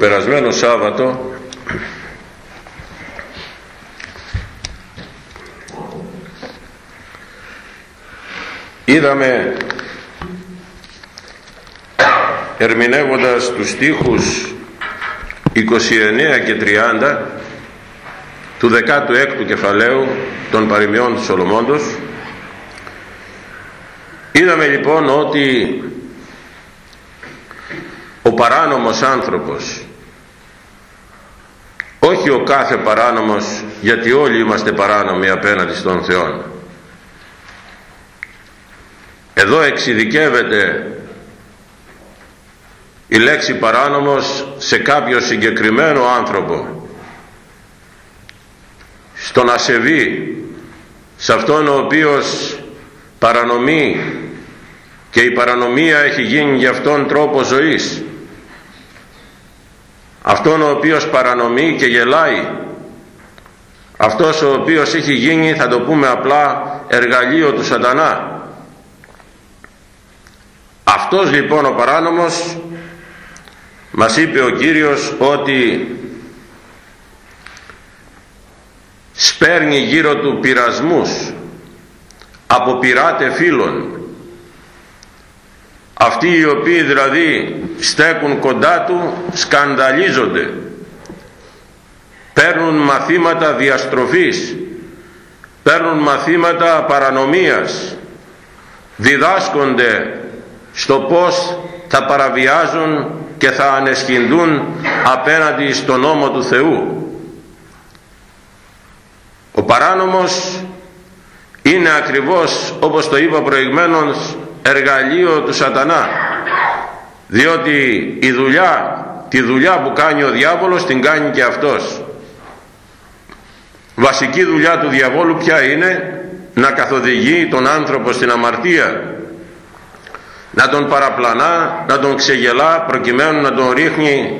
περασμένο Σάββατο είδαμε ερμηνεύοντας τους στίχους 29 και 30 του 16ου κεφαλαίου των παροιμιών του Σολομώντος είδαμε λοιπόν ότι ο παράνομος άνθρωπος όχι ο κάθε παράνομος γιατί όλοι είμαστε παράνομοι απέναντι στον Θεό εδώ εξειδικεύεται η λέξη παράνομος σε κάποιο συγκεκριμένο άνθρωπο. Στον ασεβή σε αυτόν ο οποίος παρανομεί και η παρανομία έχει γίνει για αυτόν τρόπο ζωής αυτόν ο οποίος παρανομεί και γελάει αυτός ο οποίος έχει γίνει θα το πούμε απλά εργαλείο του σατανά. Αυτός λοιπόν ο παράνομος μας είπε ο Κύριος ότι σπέρνει γύρω του πειρασμούς από πειράτε φίλων αυτοί οι οποίοι δηλαδή στέκουν κοντά του σκανδαλίζονται. Παίρνουν μαθήματα διαστροφής παίρνουν μαθήματα παρανομίας διδάσκονται στο πως θα παραβιάζουν και θα ανεσχυντούν απέναντι στον νόμο του Θεού. Ο παράνομος είναι ακριβώς όπως το είπα προηγμένως εργαλείο του σατανά. Διότι η δουλειά τη δουλειά που κάνει ο διάβολος την κάνει και αυτός. Βασική δουλειά του διαβόλου ποια είναι να καθοδηγεί τον άνθρωπο στην αμαρτία. Να τον παραπλανά να τον ξεγελά προκειμένου να τον ρίχνει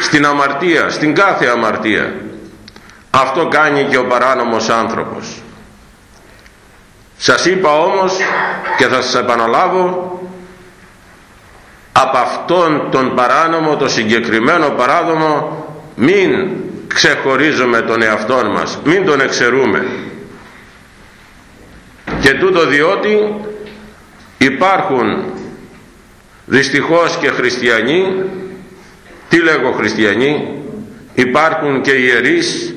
στην αμαρτία στην κάθε αμαρτία. Αυτό κάνει και ο παράνομος άνθρωπος σας είπα όμως και θα σας επαναλάβω από αυτόν τον παράνομο, το συγκεκριμένο παράδομο μην ξεχωρίζουμε τον εαυτό μας, μην τον εξαιρούμε. Και τούτο διότι υπάρχουν δυστυχώς και χριστιανοί, τι λέγω χριστιανοί, υπάρχουν και ιερείς,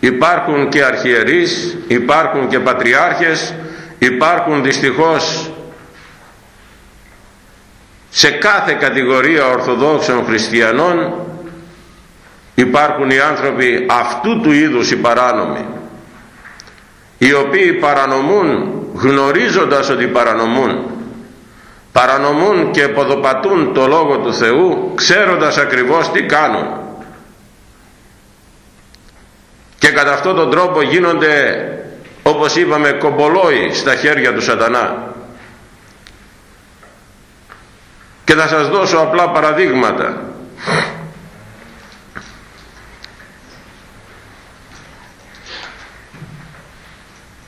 υπάρχουν και αρχιερείς, υπάρχουν και πατριάρχες, υπάρχουν δυστυχώς σε κάθε κατηγορία ορθοδόξων χριστιανών υπάρχουν οι άνθρωποι αυτού του είδους οι παράνομοι οι οποίοι παρανομούν γνωρίζοντας ότι παρανομούν παρανομούν και ποδοπατούν το Λόγο του Θεού ξέροντας ακριβώς τι κάνουν. Και κατά αυτόν τον τρόπο γίνονται όπως είπαμε κομπολόι στα χέρια του σατανά. Και θα σας δώσω απλά παραδείγματα.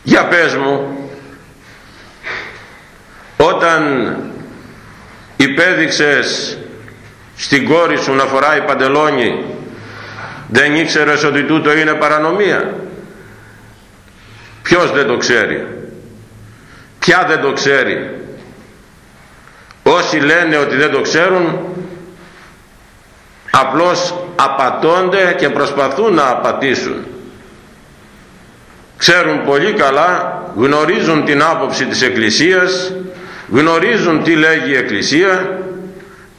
Για πες μου όταν υπέδειξες στην κόρη σου να φοράει παντελόνι δεν ήξερες ότι τούτο είναι παρανομία; Ποιος δεν το ξέρει; Ποια δεν το ξέρει; Όσοι λένε ότι δεν το ξέρουν απλώς απατώνται και προσπαθούν να απατήσουν. Ξέρουν πολύ καλά γνωρίζουν την άποψη της Εκκλησίας γνωρίζουν τι λέγει η Εκκλησία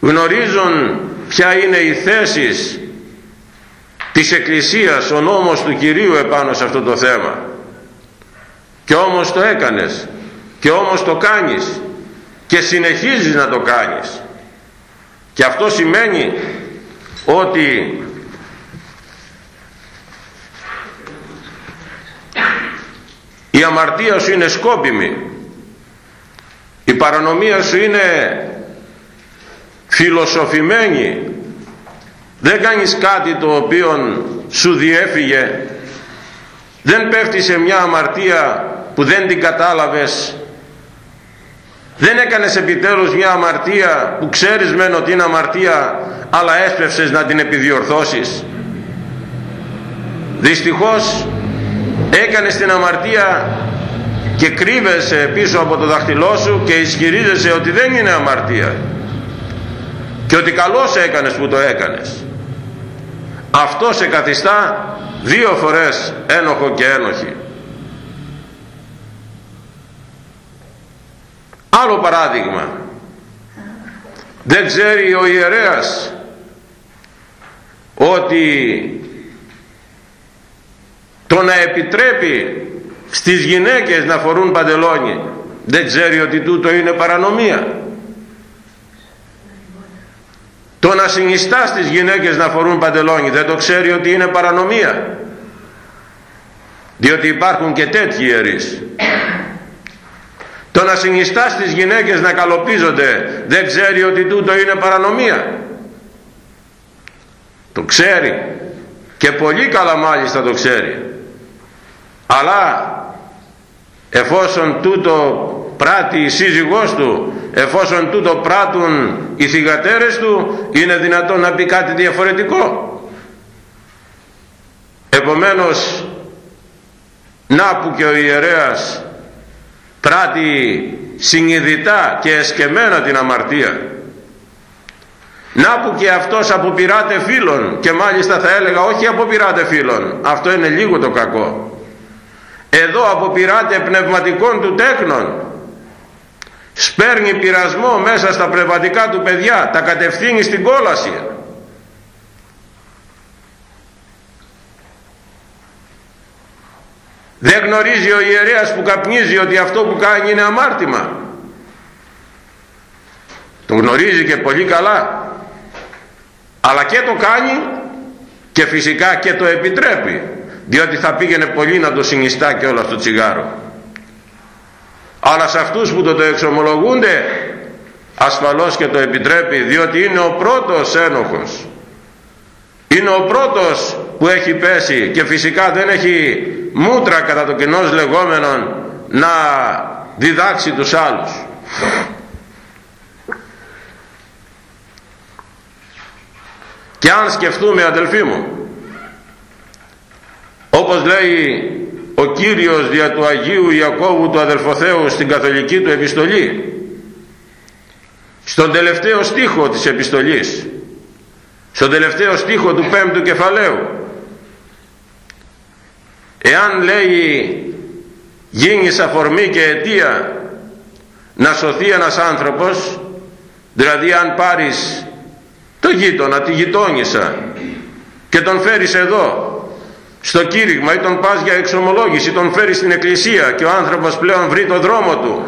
γνωρίζουν ποια είναι η θέση της Εκκλησίας ο νόμος του Κυρίου επάνω σε αυτό το θέμα και όμως το έκανες. Και όμως το κάνεις. Και συνεχίζεις να το κάνεις. Και αυτό σημαίνει ότι η αμαρτία σου είναι σκόπιμη. Η παρανομία σου είναι φιλοσοφημένη. Δεν κάνεις κάτι το οποίο σου διέφυγε. Δεν πέφτει σε μια αμαρτία που δεν την κατάλαβες. Δεν έκανες επιτέλους μια αμαρτία που ξέρεις μεν ότι είναι αμαρτία αλλά έσπευσες να την επιδιορθώσεις. Δυστυχώς έκανες την αμαρτία και κρύβεσαι πίσω από το δάχτυλό σου και ισχυρίζεσαι ότι δεν είναι αμαρτία. Και ότι καλώς έκανες που το έκανες. Αυτό σε καθιστά δύο φορές ένοχο και ένοχη άλλο παράδειγμα. Δεν ξέρει ο ιερέας ότι το να επιτρέπει στις γυναίκες να φορούν παντελόνι δεν ξέρει ότι τούτο είναι παρανομία. Το να συνιστά στις γυναίκες να φορούν παντελόνι δεν το ξέρει ότι είναι παρανομία. Διότι υπάρχουν και τέτοιοι ιερείς το να συνιστάς στις γυναίκες να καλοπίζονται δεν ξέρει ότι τούτο είναι παρανομία. Το ξέρει. Και πολύ καλά μάλιστα το ξέρει. Αλλά εφόσον τούτο πράττει η σύζυγός του εφόσον τούτο πράττουν οι θυγατέρες του είναι δυνατόν να πει κάτι διαφορετικό. Επομένως να που και ο ιερέας πράττει συνειδητά και εσκεμένα την αμαρτία. Να που και αυτός αποπειράται φίλων και μάλιστα θα έλεγα όχι αποπειράται φίλων αυτό είναι λίγο το κακό. Εδώ αποπειράται πνευματικών του τέκνων. Σπέρνει πειρασμό μέσα στα πνευματικά του παιδιά τα κατευθύνει στην κόλαση δεν γνωρίζει ο ιερέας που καπνίζει ότι αυτό που κάνει είναι αμάρτημα. Το γνωρίζει και πολύ καλά. Αλλά και το κάνει και φυσικά και το επιτρέπει. Διότι θα πήγαινε πολύ να το συνιστά και όλο αυτό το τσιγάρο. Αλλά σε αυτούς που το, το εξομολογούνται ασφαλώς και το επιτρέπει διότι είναι ο πρώτος ένοχος. Είναι ο πρώτος που έχει πέσει και φυσικά δεν έχει μούτρα κατά το κοινός λεγόμενον να διδάξει τους άλλους. Και αν σκεφτούμε αδελφοί μου όπως λέει ο Κύριος δια του Αγίου Ιακώβου του αδελφοθέου στην καθολική του επιστολή στον τελευταίο στίχο της επιστολής στον τελευταίο στίχο του πέμπτου κεφαλαίου εάν λέει γίνεις αφορμή και αιτία να σωθεί ένας άνθρωπος δηλαδή αν πάρεις το γείτονα, τη γειτόνισσα και τον φέρεις εδώ στο κήρυγμα ή τον πας για εξομολόγηση τον φέρεις στην εκκλησία και ο άνθρωπος πλέον βρει το δρόμο του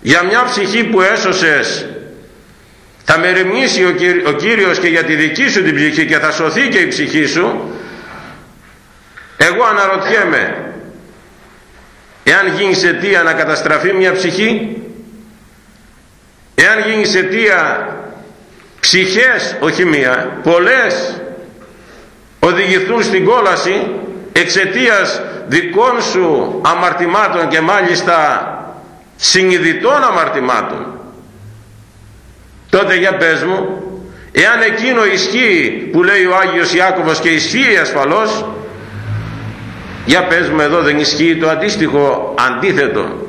για μια ψυχή που έσωσες θα μεριμνήσει ο, ο Κύριος και για τη δική σου την ψυχή και θα σωθεί και η ψυχή σου εγώ αναρωτιέμαι εάν γίνει αιτία να καταστραφεί μια ψυχή εάν γίνει αιτία ψυχές όχι μία πολλές οδηγηθούν στην κόλαση εξαιτίας δικών σου αμαρτημάτων και μάλιστα συνειδητών αμαρτημάτων τότε για πες μου εάν εκείνο ισχύει που λέει ο Άγιος Ιάκωβος και ισχύει ασφαλώς για πες μου εδώ δεν ισχύει το αντίστοιχο αντίθετο.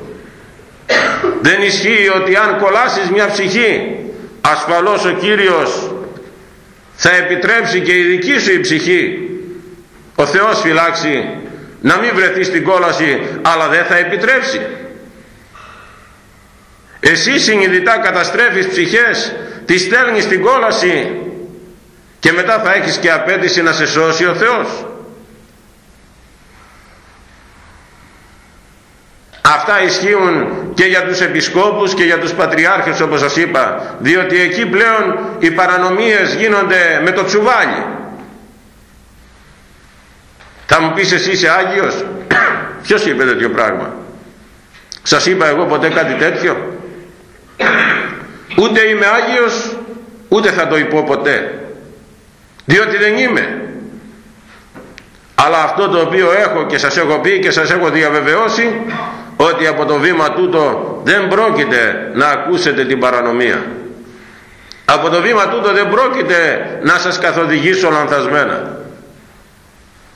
Δεν ισχύει ότι αν κολλάσεις μια ψυχή ασφαλώς ο Κύριος θα επιτρέψει και η δική σου η ψυχή ο Θεός φυλάξει να μην βρεθείς στην κόλαση αλλά δεν θα επιτρέψει. Εσύ συνειδητά καταστρέφεις ψυχές τις στέλνεις στην κόλαση και μετά θα έχεις και απέτηση να σε σώσει ο Θεός Αυτά ισχύουν και για τους επισκόπους και για τους πατριάρχες όπως σας είπα διότι εκεί πλέον οι παρανομίες γίνονται με το τσουβάλι. Θα μου πεις εσύ είσαι Άγιος; Ποιος είπε τέτοιο πράγμα; Σας είπα εγώ ποτέ κάτι τέτοιο; Ούτε είμαι Άγιος ούτε θα το υπώ ποτέ. Διότι δεν είμαι. Αλλά αυτό το οποίο έχω και σας έχω πει και σας έχω διαβεβαιώσει ότι από το βήμα τούτο δεν πρόκειται να ακούσετε την παρανομία. Από το βήμα τούτο δεν πρόκειται να σας καθοδηγήσω λανθασμένα.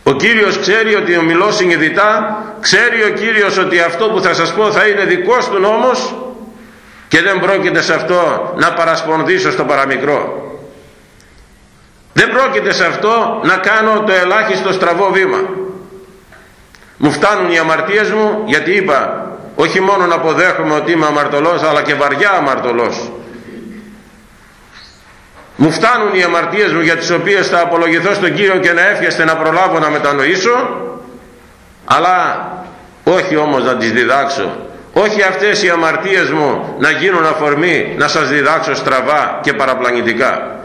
Ο Κύριος ξέρει ότι ομιλώ συνειδητά ξέρει ο Κύριος ότι αυτό που θα σας πω θα είναι δικός του νόμος και δεν πρόκειται σε αυτό να παρασπονδύσω στο παραμικρό. Δεν πρόκειται σε αυτό να κάνω το ελάχιστο στραβό βήμα μου φτάνουν οι αμαρτίες μου γιατί είπα όχι μόνο να αποδέχομαι ότι είμαι αμαρτωλός αλλά και βαριά αμαρτωλός. Μου φτάνουν οι αμαρτίες μου για τις οποίες θα απολογηθώ στον Κύριο και να εύχεστε να προλάβω να μετανοήσω αλλά όχι όμως να τις διδάξω. Όχι αυτές οι αμαρτίες μου να γίνουν αφορμή να σας διδάξω στραβά και παραπλανητικά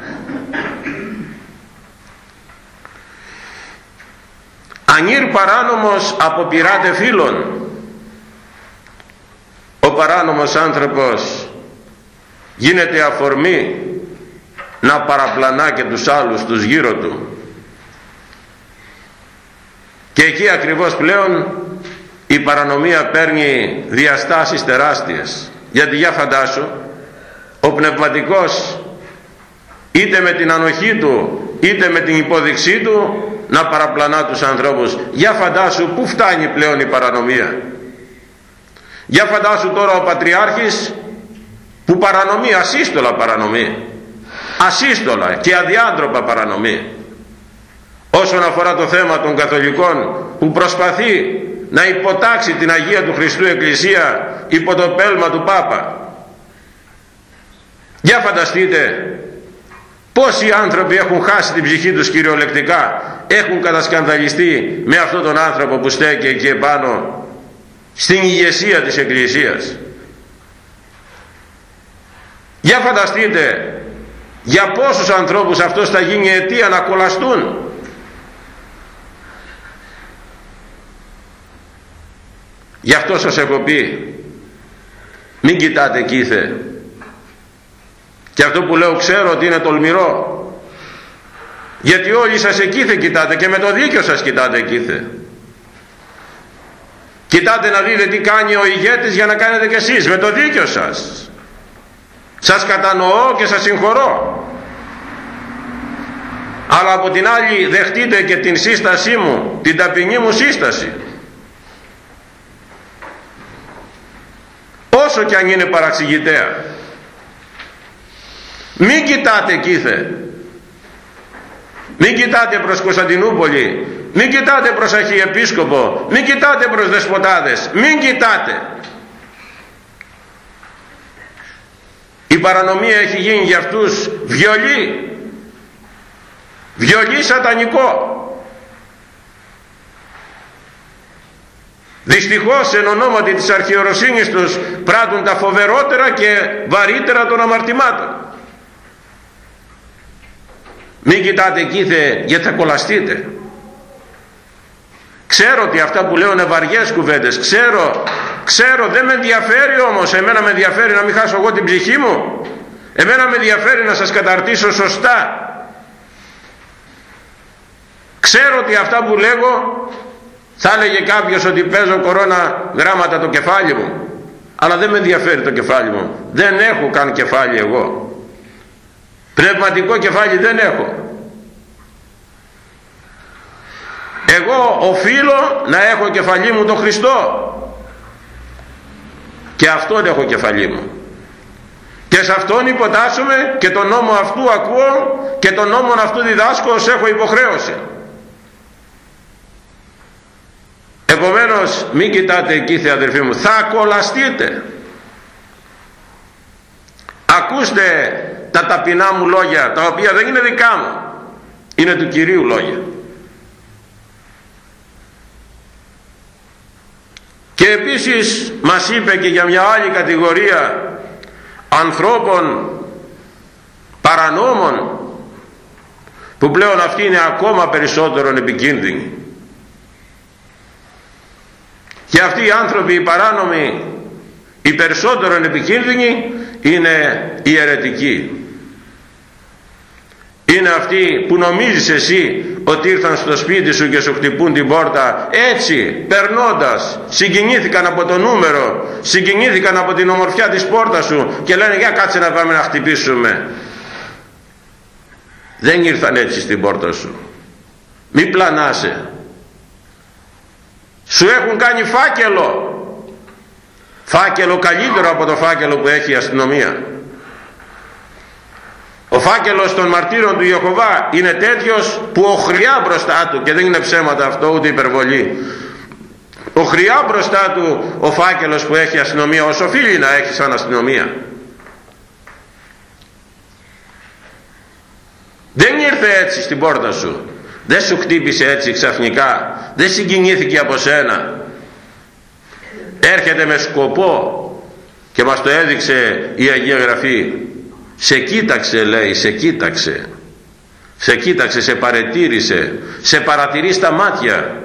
ανήρ παράνομος αποπειράται φίλων ο παράνομος άνθρωπος γίνεται αφορμή να παραπλανά και τους άλλους τους γύρω του. Και εκεί ακριβώς πλέον η παρανομία παίρνει διαστάσεις τεράστιες. Γιατί για φαντάσου ο πνευματικός είτε με την ανοχή του είτε με την υπόδειξή του να παραπλανά τους ανθρώπους. Για φαντάσου πού φτάνει πλέον η παρανομία; Για φαντάσου τώρα ο Πατριάρχης που παρανομεί ασύστολα παρανομεί. Ασύστολα και αδιάντροπα παρανομεί. Όσον αφορά το θέμα των καθολικών που προσπαθεί να υποτάξει την Αγία του Χριστού Εκκλησία υπό το πέλμα του Πάπα. Για φανταστείτε πόσοι άνθρωποι έχουν χάσει την ψυχή τους κυριολεκτικά έχουν κατασκανδαλιστεί με αυτόν τον άνθρωπο που στέκει εκεί επάνω στην ηγεσία της Εκκλησίας. Για φανταστείτε για πόσους ανθρώπους αυτός θα γίνει αιτία να κολλαστούν γι' αυτό σας έχω πει μην κοιτάτε κήθε και αυτό που λέω ξέρω ότι είναι τολμηρό. Γιατί όλοι σας εκείθε κοιτάτε και με το δίκιο σας κοιτάτε εκείθε κοιτάτε να δείτε τι κάνει ο ηγέτης για να κάνετε κι εσείς με το δίκιο σας. Σας κατανοώ και σας συγχωρώ. Αλλά από την άλλη δεχτείτε και την σύστασή μου την ταπεινή μου σύσταση. Όσο κι αν είναι παραξηγητέα μην κοιτάτε κήθε μην κοιτάτε προς Κωνσταντινούπολη. Μην κοιτάτε προς Αρχιεπίσκοπο. Μην κοιτάτε προς δεσποτάδες. Μην κοιτάτε. Η παρανομία έχει γίνει για αυτούς βιολί. Βιολί σατανικό. Δυστυχώς εν ονόματι της αρχαιοροσύνης τους πράττουν τα φοβερότερα και βαρύτερα των αμαρτημάτων μην κοιτάτε εκεί γιατί θα κολλαστείτε. Ξέρω ότι αυτά που λέω είναι βαριές κουβέντες. Ξέρω, ξέρω δεν με ενδιαφέρει όμως. Εμένα με ενδιαφέρει να μην χάσω εγώ την ψυχή μου. Εμένα με ενδιαφέρει να σας καταρτήσω σωστά. Ξέρω ότι αυτά που λέγω θα έλεγε κάποιος ότι παίζω κορώνα γράμματα το κεφάλι μου. Αλλά δεν με ενδιαφέρει το κεφάλι μου. Δεν έχω καν κεφάλι εγώ πνευματικό κεφάλι δεν έχω. Εγώ οφείλω να έχω κεφαλή μου τον Χριστό. Και αυτόν έχω κεφαλή μου. Και σε αυτόν υποτάσσομαι και τον νόμο αυτού ακούω και τον νόμο αυτού διδάσκω ως έχω υποχρέωση. Επομένως μην κοιτάτε εκεί αδερφοί μου. Θα κολλαστείτε. Ακούστε τα ταπεινά μου λόγια τα οποία δεν είναι δικά μου είναι του Κυρίου λόγια. Και επίσης μας είπε και για μια άλλη κατηγορία ανθρώπων παρανόμων που πλέον αυτοί είναι ακόμα περισσότερο επικίνδυνοι. Και αυτοί οι άνθρωποι οι παράνομοι οι περισσότερο επικίνδυνοι είναι οι αιρετικοί είναι αυτοί που νομίζεις εσύ ότι ήρθαν στο σπίτι σου και σου χτυπούν την πόρτα. Έτσι περνώντας συγκινήθηκαν από το νούμερο συγκινήθηκαν από την ομορφιά της πόρτας σου και λένε για κάτσε να πάμε να χτυπήσουμε δεν ήρθαν έτσι στην πόρτα σου. Μη πλανάσαι. Σου έχουν κάνει φάκελο. Φάκελο καλύτερο από το φάκελο που έχει η αστυνομία ο φάκελος των μαρτύρων του Ιωχωβά είναι τέτοιος που οχριά μπροστά του και δεν είναι ψέματα αυτό ούτε υπερβολή. Οχριά μπροστά του ο φάκελος που έχει αστυνομία όσο οφείλει να έχει σαν αστυνομία. Δεν ήρθε έτσι στην πόρτα σου. Δεν σου χτύπησε έτσι ξαφνικά. Δεν συγκινήθηκε από σένα. Έρχεται με σκοπό και μας το έδειξε η Αγία Γραφή σε κοίταξε λέει σε κοίταξε. Σε κοίταξε σε παρετήρησε. Σε παρατηρεί στα μάτια.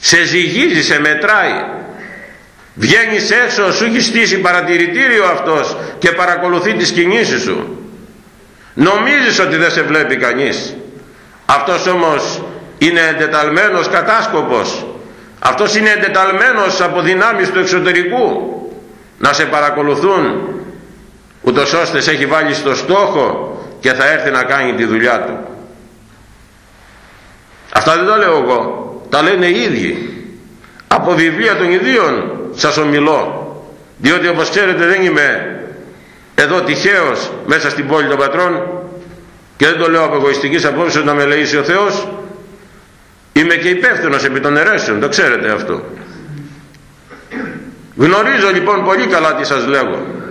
Σε ζυγίζει σε μετράει. Βγαίνεις έξω σου έχει στήσει παρατηρητήριο αυτός και παρακολουθεί τις κινήσεις σου. Νομίζεις ότι δεν σε βλέπει κανείς. Αυτός όμως είναι εντεταλμένος κατάσκοπος. Αυτός είναι εντεταλμένος από δυνάμεις του εξωτερικού. Να σε παρακολουθούν ούτως ώστε σε έχει βάλει στο στόχο και θα έρθει να κάνει τη δουλειά του. Αυτά δεν τα λέω εγώ. Τα λένε οι ίδιοι. Από βιβλία των ιδίων σας ομιλώ. Διότι όπως ξέρετε δεν είμαι εδώ τυχαίος μέσα στην πόλη των πατρών και δεν το λέω από εγωιστικής απόψεως να με λέει ο Θεός. Είμαι και υπεύθυνος επί των αιρέσεων το ξέρετε αυτό. Γνωρίζω λοιπόν πολύ καλά τι σας λέγω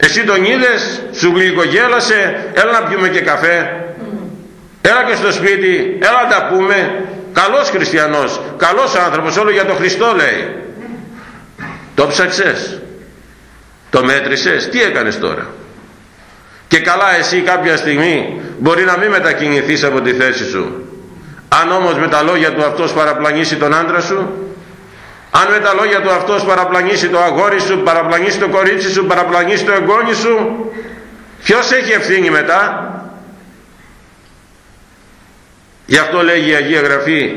εσύ τον είδες σου γλυκογέλασε έλα να πιούμε και καφέ. Έλα και στο σπίτι έλα να τα πούμε. Καλός χριστιανός καλός άνθρωπος όλο για τον Χριστό λέει. Το ψαξες το μέτρησες τι έκανες τώρα. Και καλά εσύ κάποια στιγμή μπορεί να μην μετακινηθείς από τη θέση σου. Αν όμως με τα λόγια του αυτός παραπλανήσει τον άντρα σου αν με τα λόγια του αυτός παραπλανήσει το αγόρι σου παραπλανήσει το κορίτσι σου παραπλανήσει το εγγόνι σου ποιος έχει ευθύνη μετά; Γι' αυτό λέγει η Αγία Γραφή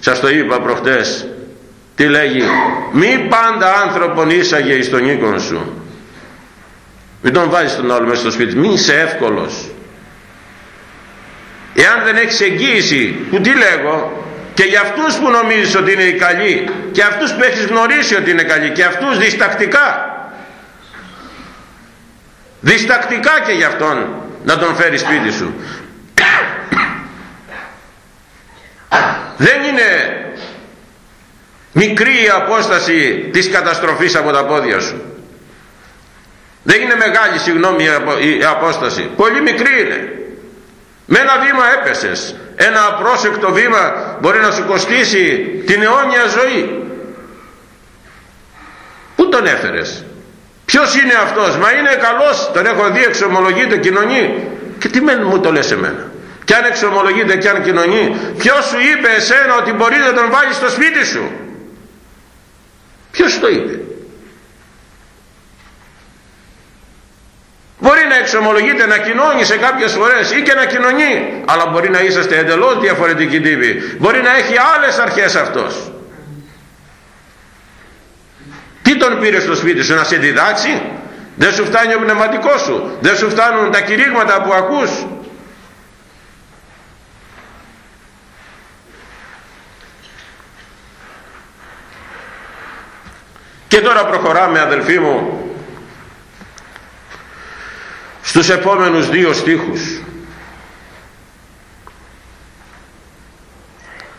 σας το είπα προχτές τι λέγει μη πάντα άνθρωπον ίσαγε εις τον οίκον σου μην τον βάζεις τον άλλο μέσα στο σπίτι μην είσαι εύκολος. Εάν δεν έχεις εγγύηση που τι λέγω και για αυτούς που νομίζεις ότι είναι οι καλοί και αυτούς που έχεις γνωρίσει ότι είναι καλοί και αυτούς διστακτικά. Διστακτικά και για αυτόν να τον φέρεις σπίτι σου. Δεν είναι μικρή η απόσταση της καταστροφής από τα πόδια σου. Δεν είναι μεγάλη συγγνώμη η απόσταση. Πολύ μικρή είναι με ένα βήμα έπεσες. Ένα απρόσεκτο βήμα μπορεί να σου κοστίσει την αιώνια ζωή. Πού τον έφερες; Ποιος είναι αυτός; Μα είναι καλός. Τον έχω δει εξομολογείται κοινωνεί. Και τι μου το λες εμένα; Και αν εξομολογείται και αν κοινωνεί. Ποιος σου είπε εσένα ότι μπορεί να τον βάλεις στο σπίτι σου; Ποιος το είπε; Μπορεί να εξομολογείτε, να κοινώνει σε κάποιες φορές ή και να κοινωνεί, αλλά μπορεί να είσαστε εντελώς διαφορετικοί τύποι. Μπορεί να έχει άλλες αρχές αυτός. Τι τον πήρε στο σπίτι σου, να σε διδάξει, δεν σου φτάνει ο πνευματικός σου, δεν σου φτάνουν τα κηρύγματα που ακούς; Και τώρα προχωράμε αδελφοί μου στους επόμενους δύο στίχους.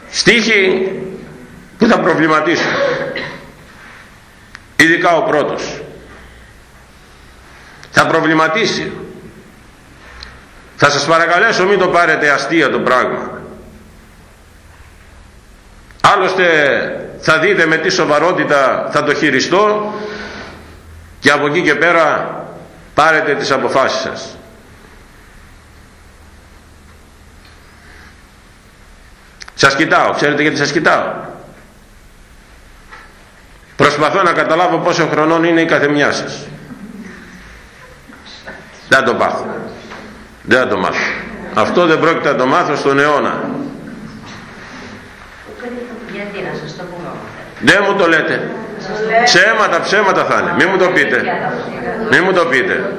Στίχοι που θα προβληματίσουν ειδικά ο πρώτος. Θα προβληματίσει. Θα σας παρακαλέσω μην το πάρετε αστεία το πράγμα. Άλλωστε θα δείτε με τι σοβαρότητα θα το χειριστώ και από εκεί και πέρα πάρετε τις αποφάσεις σας. Σας κοιτάω. Ξέρετε γιατί σας κοιτάω. Προσπαθώ να καταλάβω πόσο χρονών είναι η καθεμιά σας. Δεν θα το πάθω. Δεν θα το μάθω. Αυτό δεν πρόκειται να το μάθω στον αιώνα. Γιατί να σας το πούμε δεν μου το λέτε ψέματα ψέματα θα είναι. Μην μου το πείτε. Μην μου το πείτε.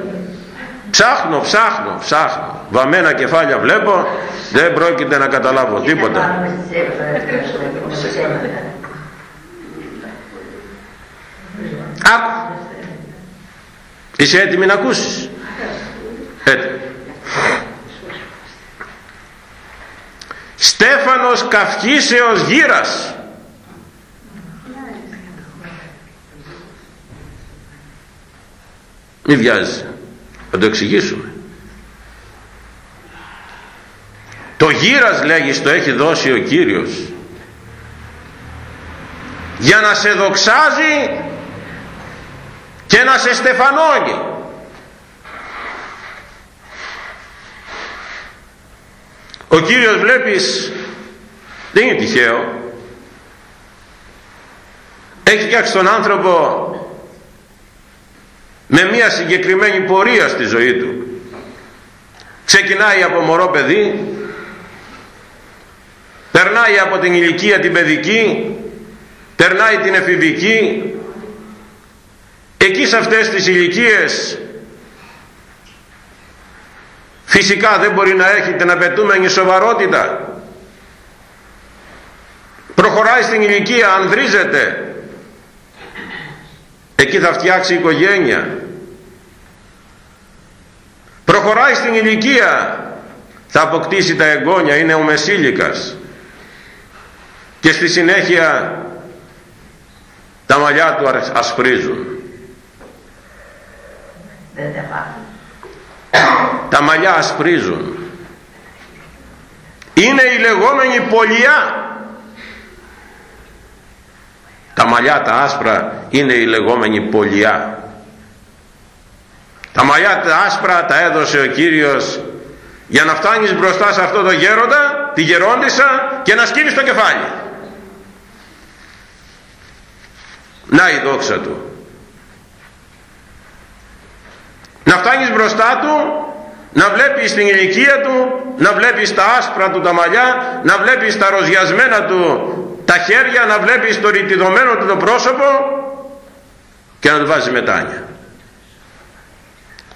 Ψάχνω ψάχνω ψάχνω. Βαμμένα κεφάλια βλέπω. Δεν πρόκειται να καταλάβω τίποτα. Άκου. Είσαι έτοιμη να ακούσεις; Έτοιμη Στέφανος Καυχήσεως Γύρας Μη βιάζει. Θα το εξηγήσουμε. Το γύρας λέγεις το έχει δώσει ο Κύριος για να σε δοξάζει και να σε στεφανώνει. Ο Κύριος βλέπεις δεν είναι τυχαίο έχει φτιάξει τον άνθρωπο με μια συγκεκριμένη πορεία στη ζωή του. Ξεκινάει από μωρό παιδί περνάει από την ηλικία την παιδική περνάει την εφηβική. Εκεί σε αυτές τις ηλικίες. φυσικά δεν μπορεί να έχει την απαιτούμενη σοβαρότητα. Προχωράει στην ηλικία ανδρίζεται εκεί θα φτιάξει οικογένεια. Προχωράει στην ηλικία. Θα αποκτήσει τα εγγόνια είναι ο Μεσήλικας. Και στη συνέχεια τα μαλλιά του ασπρίζουν. Τα μαλλιά ασπρίζουν. Είναι η λεγόμενη πολιά τα μαλλιά τα άσπρα είναι η λεγόμενη πολιά. Τα μαλλιά τα άσπρα τα έδωσε ο Κύριος για να φτάνεις μπροστά σε αυτό το γέροντα τη γερόντισσα και να σκύνεις το κεφάλι. Να η δόξα του. Να φτάνεις μπροστά του να βλέπεις την ηλικία του να βλέπεις τα άσπρα του τα μαλλιά να βλέπεις τα ροζιασμένα του τα χέρια να βλέπεις το ρητιδωμένο του το πρόσωπο και να του βάζει μετάνια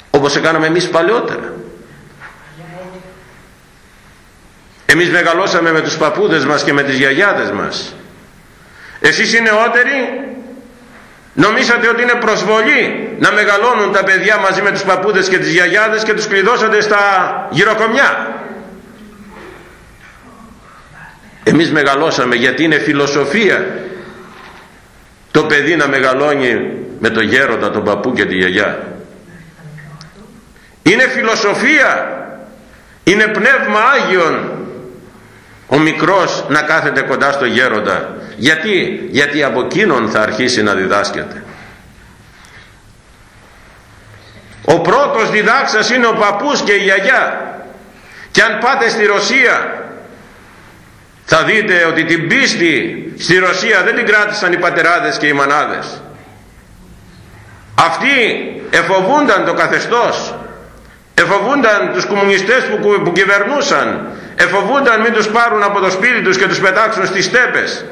όπως έκαναμε εμείς παλαιότερα. Εμείς μεγαλώσαμε με τους παππούδες μας και με τις γιαγιάδες μας. Εσείς οι νεότεροι νομίσατε ότι είναι προσβολή να μεγαλώνουν τα παιδιά μαζί με τους παππούδες και τις γιαγιάδες και τους κλειδώσατε στα γυροκομιά εμείς μεγαλώσαμε γιατί είναι φιλοσοφία το παιδί να μεγαλώνει με το γέροντα, τον παππού και τη γιαγιά. Είναι φιλοσοφία. Είναι πνεύμα Άγιον ο μικρός να κάθεται κοντά στο γέροντα. Γιατί, γιατί από εκείνον θα αρχίσει να διδάσκεται. Ο πρώτος διδάξας είναι ο παππούς και η γιαγιά. Και αν πάτε στη Ρωσία θα δείτε ότι την πίστη στη Ρωσία δεν την κράτησαν οι πατεράδες και οι μανάδες. Αυτοί εφοβούνταν το καθεστώς. Εφοβούνταν τους κομμουνιστές που, που κυβερνούσαν. Εφοβούνταν μην τους πάρουν από το σπίτι τους και τους πετάξουν στις στέπες.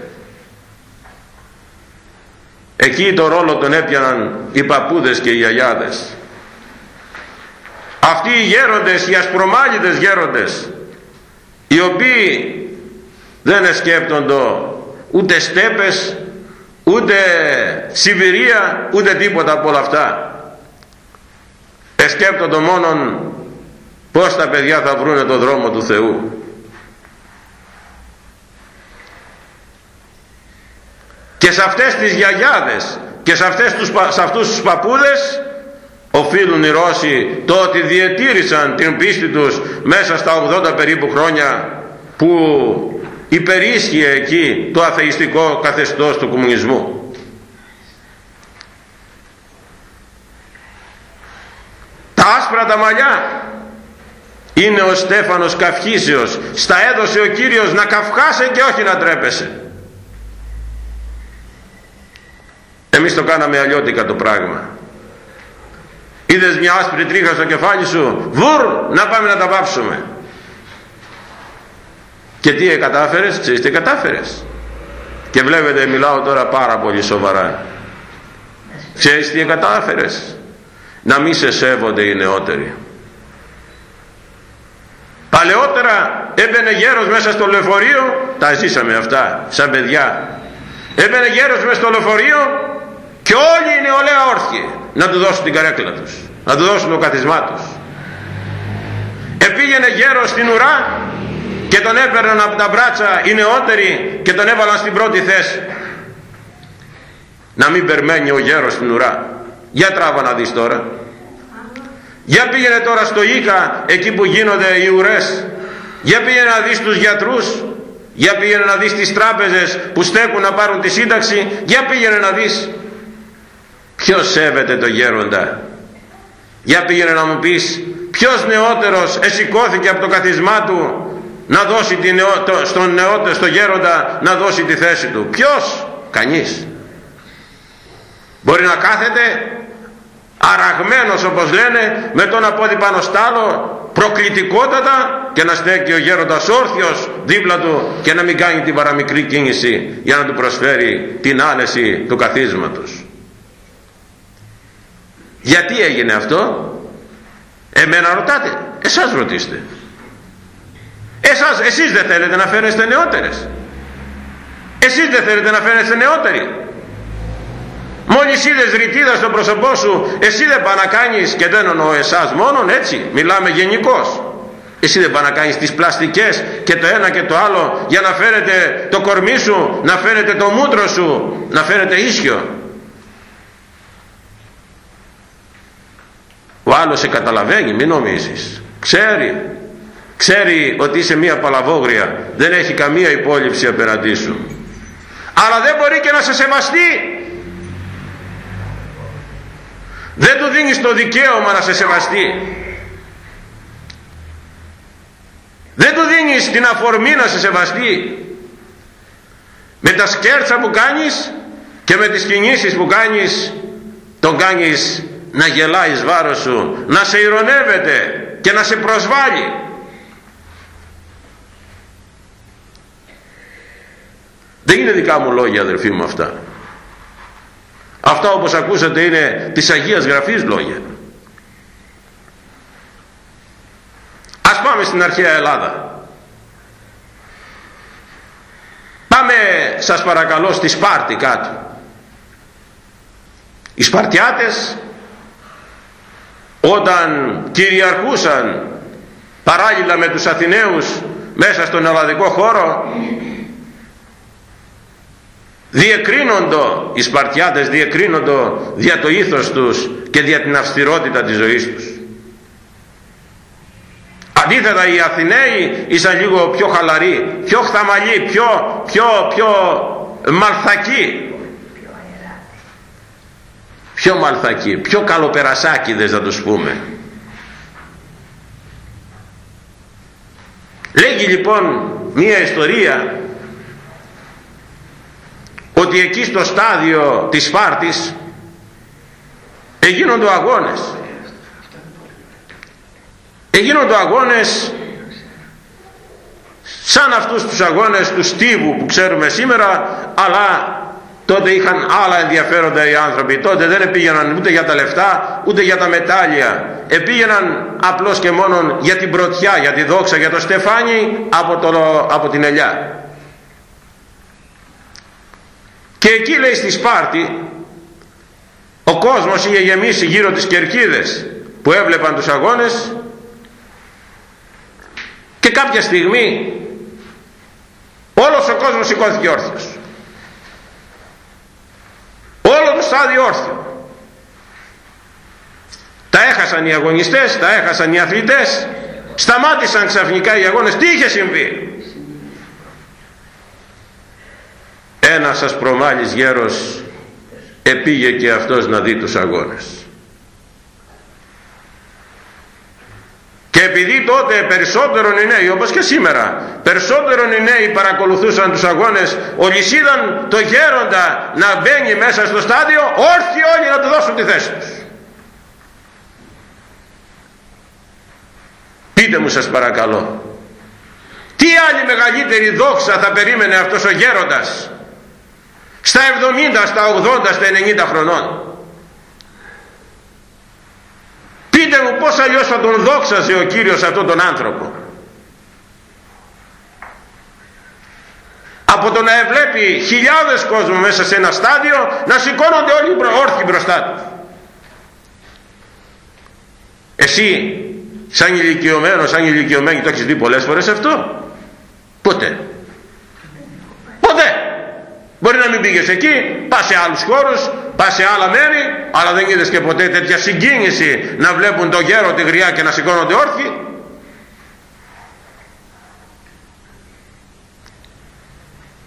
Εκεί το ρόλο τον έπιαναν οι παππούδες και οι γιαγιάδες. Αυτοί οι γέροντες οι ασπρομάλιδες γέροντες οι οποίοι δεν εσκέπτοντο ούτε στέπες ούτε Σιβηρία ούτε τίποτα από όλα αυτά. Εσκέπτοντο μόνον πως τα παιδιά θα βρούνε το δρόμο του Θεού. Και σε αυτές τις γιαγιάδες και σε, αυτές τους, σε αυτούς τους παππούδες οφείλουν οι Ρώσοι το ότι διετήρησαν την πίστη τους μέσα στα 80 περίπου χρόνια που υπερίσχυε εκεί το αθεϊστικό καθεστώς του κομμουνισμού. Τα άσπρα τα μαλλιά είναι ο Στέφανος Καυχήσεως στα έδωσε ο Κύριος να καυχάσαι και όχι να τρέπεσαι εμείς το κάναμε αλλιώτικα το πράγμα. Είδες μια άσπρη τρίχα στο κεφάλι σου. Βουρ να πάμε να τα βάψουμε και τι κατάφερες; Ξέρεις τι κατάφερες. Και βλέπετε μιλάω τώρα πάρα πολύ σοβαρά. Ξέρεις τι κατάφερες; Να μην σε σέβονται οι νεότεροι. Παλαιότερα έμπαινε γέρος μέσα στο λεωφορείο τα ζήσαμε αυτά σαν παιδιά. Έμπαινε γέρος μέσα στο λεωφορείο και όλοι οι νεολαία όρθιοι να του δώσουν την καρέκλα τους να του δώσουν το καθισμά τους. Επήγαινε γέρος στην ουρά και τον έπαιρναν από τα μπράτσα οι νεότεροι και τον έβαλαν στην πρώτη θέση. Να μην περμένει ο γέρος στην ουρά. Για τράβα να δεις τώρα. Για πήγαινε τώρα στο Ίκα εκεί που γίνονται οι ουρές. Για πήγαινε να δεις τους γιατρούς. Για πήγαινε να δεις τις τράπεζες που στέκουν να πάρουν τη σύνταξη. Για πήγαινε να δεις. Ποιος σέβεται το γέροντα; Για πήγαινε να μου πεις ποιος νεότερος εσηκώθηκε από το καθισμά του να δώσει τη νεό, το, στον νεότερο, στο γέροντα να δώσει τη θέση του. Ποιος; Κανείς. Μπορεί να κάθεται αραγμένος όπως λένε με τον απόδι πάνω στάλο προκλητικότατα και να στέκει ο γέροντας όρθιος δίπλα του και να μην κάνει την παραμικρή κίνηση για να του προσφέρει την άνεση του καθίσματος. Γιατί έγινε αυτό; Εμένα ρωτάτε. Εσάς ρωτήστε εσάς, εσείς δεν θέλετε να φέρεστε νεότερες εσείς δεν θέλετε να φέρεστε νεότεροι Μόλις είδες ρητίδα στο πρόσωπό σου, εσύ δεν πά να κάνεις, και δεν εννοώ εσάς μόνον, έτσι, μιλάμε γενικώς. Εσύ δεν πά να κάνεις τις πλαστικές και το ένα και το άλλο για να φέρετε το κορμί σου, να φέρετε το μούτρο σου, να φέρετε ίσιο. Ο άλλος σε καταλαβαίνει, μην νομίζεις. Ξέρει, ξέρει ότι είσαι μία παλαβόγρια, δεν έχει καμία υπόλοιψη απέναντί σου. Αλλά δεν μπορεί και να σε σεβαστεί. Δεν του δίνεις το δικαίωμα να σε σεβαστεί. Δεν του δίνεις την αφορμή να σε σεβαστεί. Με τα σκέρτσα που κάνεις και με τις κινήσεις που κάνεις τον κάνεις να γελάει βάρος σου να σε ηρωνεύεται και να σε προσβάλλει δεν είναι δικά μου λόγια αδερφοί μου αυτά Αυτά όπως ακούσατε είναι της Αγίας Γραφής λόγια. Ας πάμε στην αρχαία Ελλάδα. Πάμε σας παρακαλώ στη Σπάρτη κάτω. Οι Σπαρτιάτες όταν κυριαρχούσαν παράλληλα με τους Αθηναίους μέσα στον ελλαδικό χώρο διεκρίνοντο οι Σπαρτιάτες διεκρίνοντο δια το ήθος τους και δια την αυστηρότητα της ζωής τους. Αντίθετα οι Αθηναίοι ήσαν λίγο πιο χαλαροί πιο χθαμαλοί πιο, πιο, πιο μαλθακοί. Πιο μαλθακοί πιο καλοπερασάκιδες να τους πούμε. Λέγει λοιπόν μία ιστορία ότι εκεί στο στάδιο της Σπάρτης έγινονται αγώνες. Έγινονται αγώνες σαν αυτούς τους αγώνες του Στίβου που ξέρουμε σήμερα αλλά τότε είχαν άλλα ενδιαφέροντα οι άνθρωποι. Τότε δεν πήγαιναν ούτε για τα λεφτά ούτε για τα μετάλλια. Επήγαιναν απλώς και μόνο για την πρωτιά για τη δόξα για το στεφάνι από, το, από την ελιά και εκεί λέει στη Σπάρτη ο κόσμος είχε γεμίσει γύρω τις κερκίδες που έβλεπαν τους αγώνες και κάποια στιγμή όλος ο κόσμος σηκώθηκε όρθιος. Όλο το στάδιο όρθιο. Τα έχασαν οι αγωνιστές τα έχασαν οι αθλητές σταμάτησαν ξαφνικά οι αγώνες. Τι είχε συμβεί; Ένας ασπρομάλης γέρος επήγε και αυτός να δει τους αγώνες. Και επειδή τότε περισσότερον οι νέοι όπως και σήμερα περισσότερον οι νέοι παρακολουθούσαν τους αγώνες όλοι είδαν το γέροντα να μπαίνει μέσα στο στάδιο όρθιοι όλοι να του δώσουν τη θέση τους. Πείτε μου σας παρακαλώ τι άλλη μεγαλύτερη δόξα θα περίμενε αυτός ο γέροντας στα 70, στα 80, στα 90 χρονών. Πείτε μου πως αλλιώς θα τον δόξαζε ο Κύριος αυτόν τον άνθρωπο; Από το να ευλέπει χιλιάδες κόσμο μέσα σε ένα στάδιο να σηκώνονται όλοι όρθιοι μπροστά του. Εσύ σαν ηλικιωμένος, σαν ηλικιωμένη το έχεις δει πολλές φορές αυτό; Ποτέ ποτέ μπορεί να μην πήγες εκεί πας σε άλλους χώρους πας σε άλλα μέρη αλλά δεν είδες και ποτέ τέτοια συγκίνηση να βλέπουν το γέρο τη γριά και να σηκώνονται όρθιοι.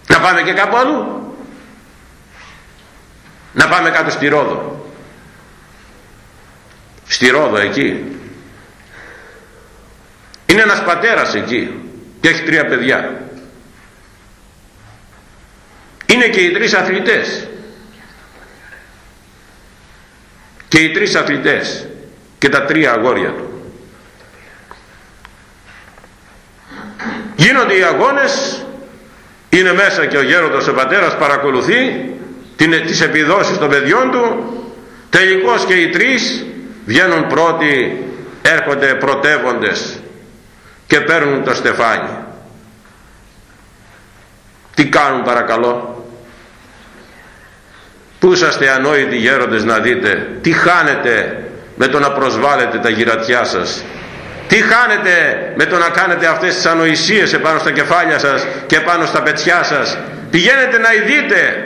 Να πάμε και κάπου αλλού. Να πάμε κάτω στη Ρόδο. Στη Ρόδο εκεί. Είναι ένας πατέρας εκεί και έχει τρία παιδιά είναι και οι τρεις αθλητές. Και οι τρεις αθλητές. Και τα τρία αγόρια του. Γίνονται οι αγώνες. Είναι μέσα και ο γέροντος ο πατέρας παρακολουθεί τις επιδόσεις των παιδιών του. Τελικώς και οι τρεις βγαίνουν πρώτοι έρχονται πρωτεύοντες και παίρνουν το στεφάνι. Τι κάνουν παρακαλώ; Πού είσαστε ανόητοι γέροντες να δείτε; Τι χάνετε με το να προσβάλλετε τα γυρατιά σας; Τι χάνετε με το να κάνετε αυτές τις ανοησίες επάνω στα κεφάλια σας και πάνω στα πετσιά σας; Πηγαίνετε να ειδείτε.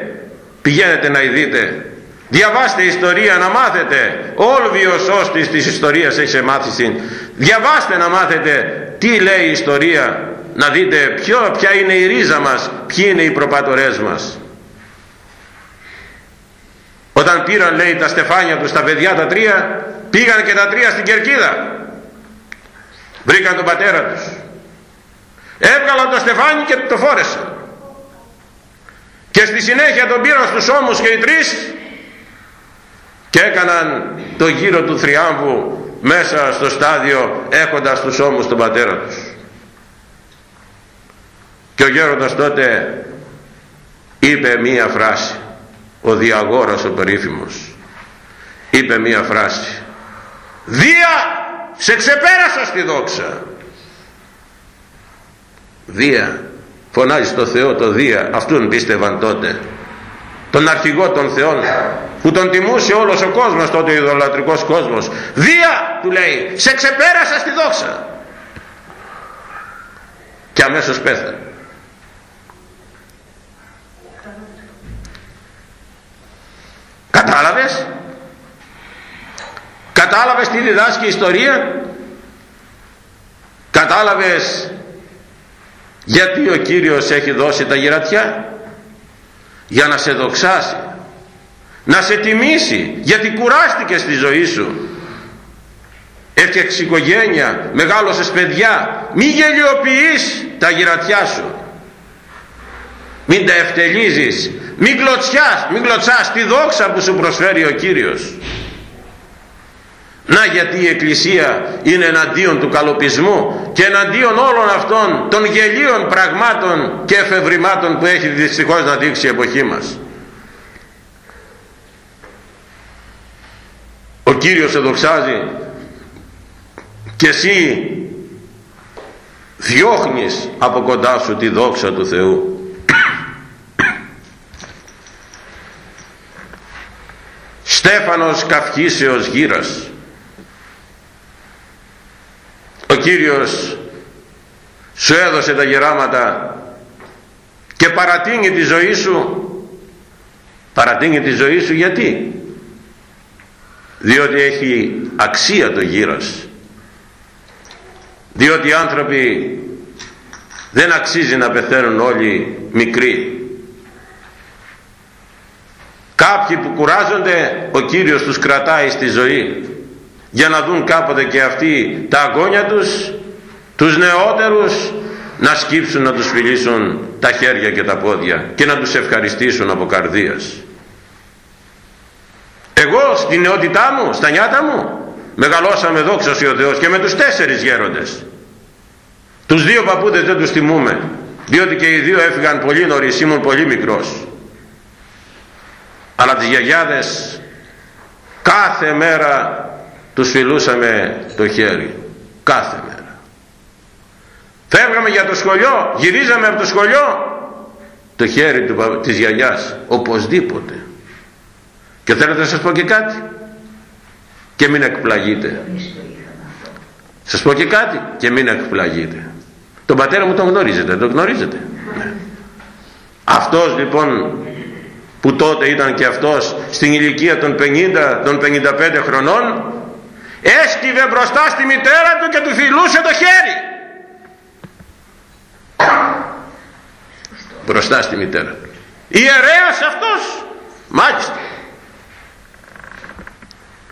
Πηγαίνετε να ειδείτε. Διαβάστε ιστορία να μάθετε. Όλβιος όστης της ιστορίας έχει μάθηση. Διαβάστε να μάθετε τι λέει η ιστορία. Να δείτε ποιο, ποια είναι η ρίζα μας, ποιοι είναι οι προπατορές μας. Όταν πήραν λέει τα στεφάνια τους τα παιδιά τα τρία, πήγαν και τα τρία στην Κερκίδα. Βρήκαν τον πατέρα τους. Έβγαλαν το στεφάνι και το φόρεσαν. Και στη συνέχεια τον πήραν στους ώμους και οι τρεις και έκαναν το γύρο του θριάμβου μέσα στο στάδιο έχοντας τους ώμους τον πατέρα τους. Και ο γέροντας τότε είπε μία φράση ο Διαγόρας ο περίφημος. Είπε μία φράση. Δία σε ξεπέρασα στη δόξα Δία φωνάζει στο Θεό το Δία αυτόν πίστευαν τότε. Τον αρχηγό των Θεών που τον τιμούσε όλος ο κόσμος τότε ο ειδωλατρικός κόσμος. Δία του λέει σε ξεπέρασα στη δόξα και αμέσως πέθανε κατάλαβες; Κατάλαβες τι διδάσκει η ιστορία; Κατάλαβες γιατί ο Κύριος έχει δώσει τα γυρατιά; Για να σε δοξάσει. Να σε τιμήσει γιατί κουράστηκες στη ζωή σου. Έφτιαξες οικογένεια μεγάλωσες παιδιά. Μη γελιοποιείς τα γυρατιά σου. Μην τα ευτελίζεις μην κλωτσιάς μην κλωτσάς τη δόξα που σου προσφέρει ο Κύριος να γιατί η Εκκλησία είναι εναντίον του καλοπισμού και εναντίον όλων αυτών των γελίων πραγμάτων και εφευρημάτων που έχει δυστυχώς να δείξει η εποχή μας. Ο Κύριος σε δοξάζει και εσύ διώχνεις από κοντά σου τη δόξα του Θεού. Στέφανος Καυχήσεως Γύρας. Ο Κύριος σου έδωσε τα γεράματα και παρατείνει τη ζωή σου. Παρατείνει τη ζωή σου γιατί; Διότι έχει αξία το γύρος. Διότι οι άνθρωποι δεν αξίζει να πεθαίνουν όλοι μικροί κάποιοι που κουράζονται ο Κύριος τους κρατάει στη ζωή. Για να δουν κάποτε και αυτοί τα αγώνια τους τους νεότερους να σκύψουν να τους φιλήσουν τα χέρια και τα πόδια και να τους ευχαριστήσουν από καρδίας. Εγώ στην νεότητά μου στα νιάτα μου μεγαλώσαμε δόξα ο Θεός και με τους τέσσερις γέροντες. Τους δύο παππούδες δεν τους θυμούμε διότι και οι δύο έφυγαν πολύ νωρίς ήμουν πολύ μικρός αλλά τις γιαγιάδες κάθε μέρα τους φιλούσαμε το χέρι. Κάθε μέρα. Φεύγαμε για το σχολείο γυρίζαμε από το σχολείο. Το χέρι του, της γιαγιάς οπωσδήποτε. Και θέλετε να σας πω και κάτι. Και μην εκπλαγείτε. Σας πω και κάτι και μην εκπλαγείτε. Τον πατέρα μου τον γνωρίζετε τον γνωρίζετε. Ναι. αυτός λοιπόν που τότε ήταν και αυτός στην ηλικία των 50 των 55 χρονών έσκυβε μπροστά στη μητέρα του και του φιλούσε το χέρι. Μπροστά στη μητέρα του. Ιερέας αυτός μάλιστα.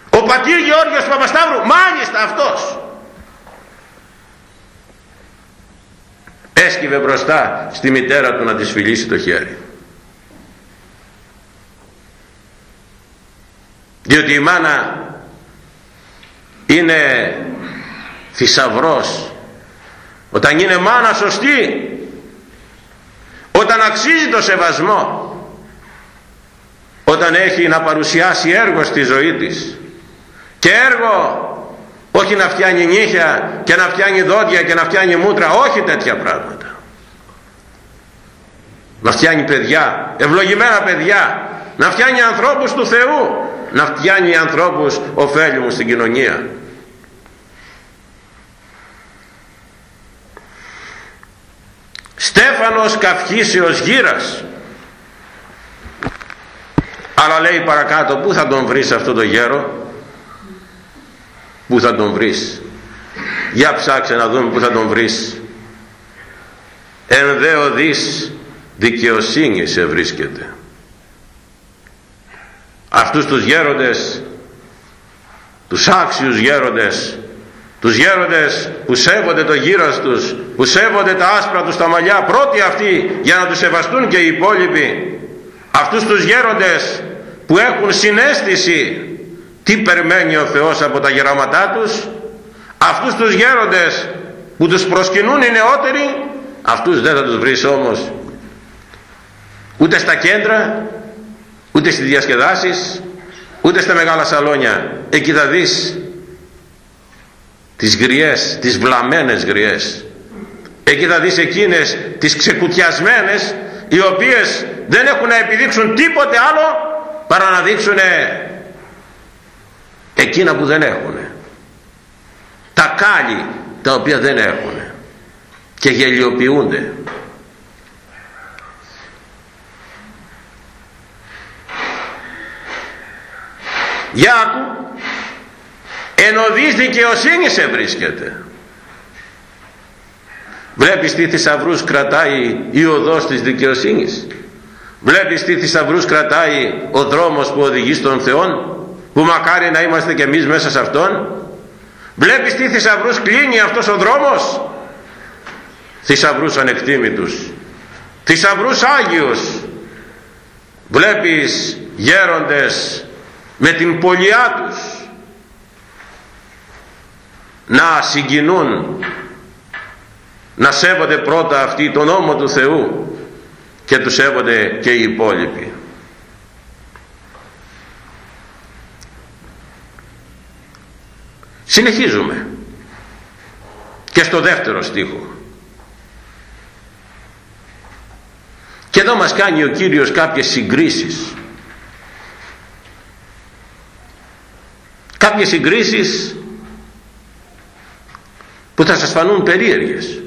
Ο πατήρ Γεώργιος Παπασταύρου μάλιστα αυτός. Έσκυβε μπροστά στη μητέρα του να της φιλήσει το χέρι διότι η μάνα είναι θησαυρός. όταν είναι μάνα σωστή όταν αξίζει το σεβασμό όταν έχει να παρουσιάσει έργο στη ζωή της. Και έργο όχι να φτιάνει νύχια και να φτιάνει δόντια και να φτιάνει μούτρα όχι τέτοια πράγματα. Να φτιάνει παιδιά ευλογημένα παιδιά να φτιάνει ανθρώπους του Θεού να φτιάνει ανθρώπους ωφέλιμους στην κοινωνία. Στέφανος Καυχήσεως Γύρας. Αλλά λέει παρακάτω πού θα τον βρεις αυτό το γέρο; Πού θα τον βρεις; Για ψάξε να δούμε πού θα τον βρεις. Εν δε οδείς δικαιοσύνη σε βρίσκεται αυτούς τους γέροντες τους άξιους γέροντες τους γέροντες που σέβονται το γύρος τους που σέβονται τα άσπρα τους τα μαλλιά πρώτοι αυτοί για να τους σεβαστούν και οι υπόλοιποι. Αυτούς τους γέροντες που έχουν συνέστηση τι περιμένει ο Θεός από τα γεραματά τους; Αυτούς τους γέροντες που τους προσκυνούν οι νεότεροι; Αυτούς δεν θα τους βρεις όμως. Ούτε στα κέντρα ούτε στις διασκεδάσεις ούτε στα μεγάλα σαλόνια. Εκεί θα δεις τις γριές, τις βλαμμένες γριές. Εκεί θα δεις εκείνες τις ξεκουτιασμένες οι οποίες δεν έχουν να επιδείξουν τίποτε άλλο παρά να δείξουν εκείνα που δεν έχουν τα κάλλη τα οποία δεν έχουν και γελιοποιούνται για άκου. Εν οδείς δικαιοσύνης βρίσκεται βλέπεις τι θησαυρούς κρατάει η οδός της δικαιοσύνης. Βλέπεις τι θησαυρούς κρατάει ο δρόμος που οδηγεί στον Θεό που μακάρι να είμαστε κι εμείς μέσα σε Αυτόν. Βλέπεις τι θησαυρούς κλείνει αυτός ο δρόμος. Θησαυρούς ανεκτήμητους. Θησαυρούς Άγιους. Βλέπεις γέροντες με την πολιά τους να συγκινούν να σέβονται πρώτα αυτοί τον νόμο του Θεού και τους σέβονται και οι υπόλοιποι. Συνεχίζουμε. Και στο δεύτερο στίχο. Και εδώ μας κάνει ο Κύριος κάποιες συγκρίσεις κάποιες συγκρίσεις που θα σας φανούν περίεργες.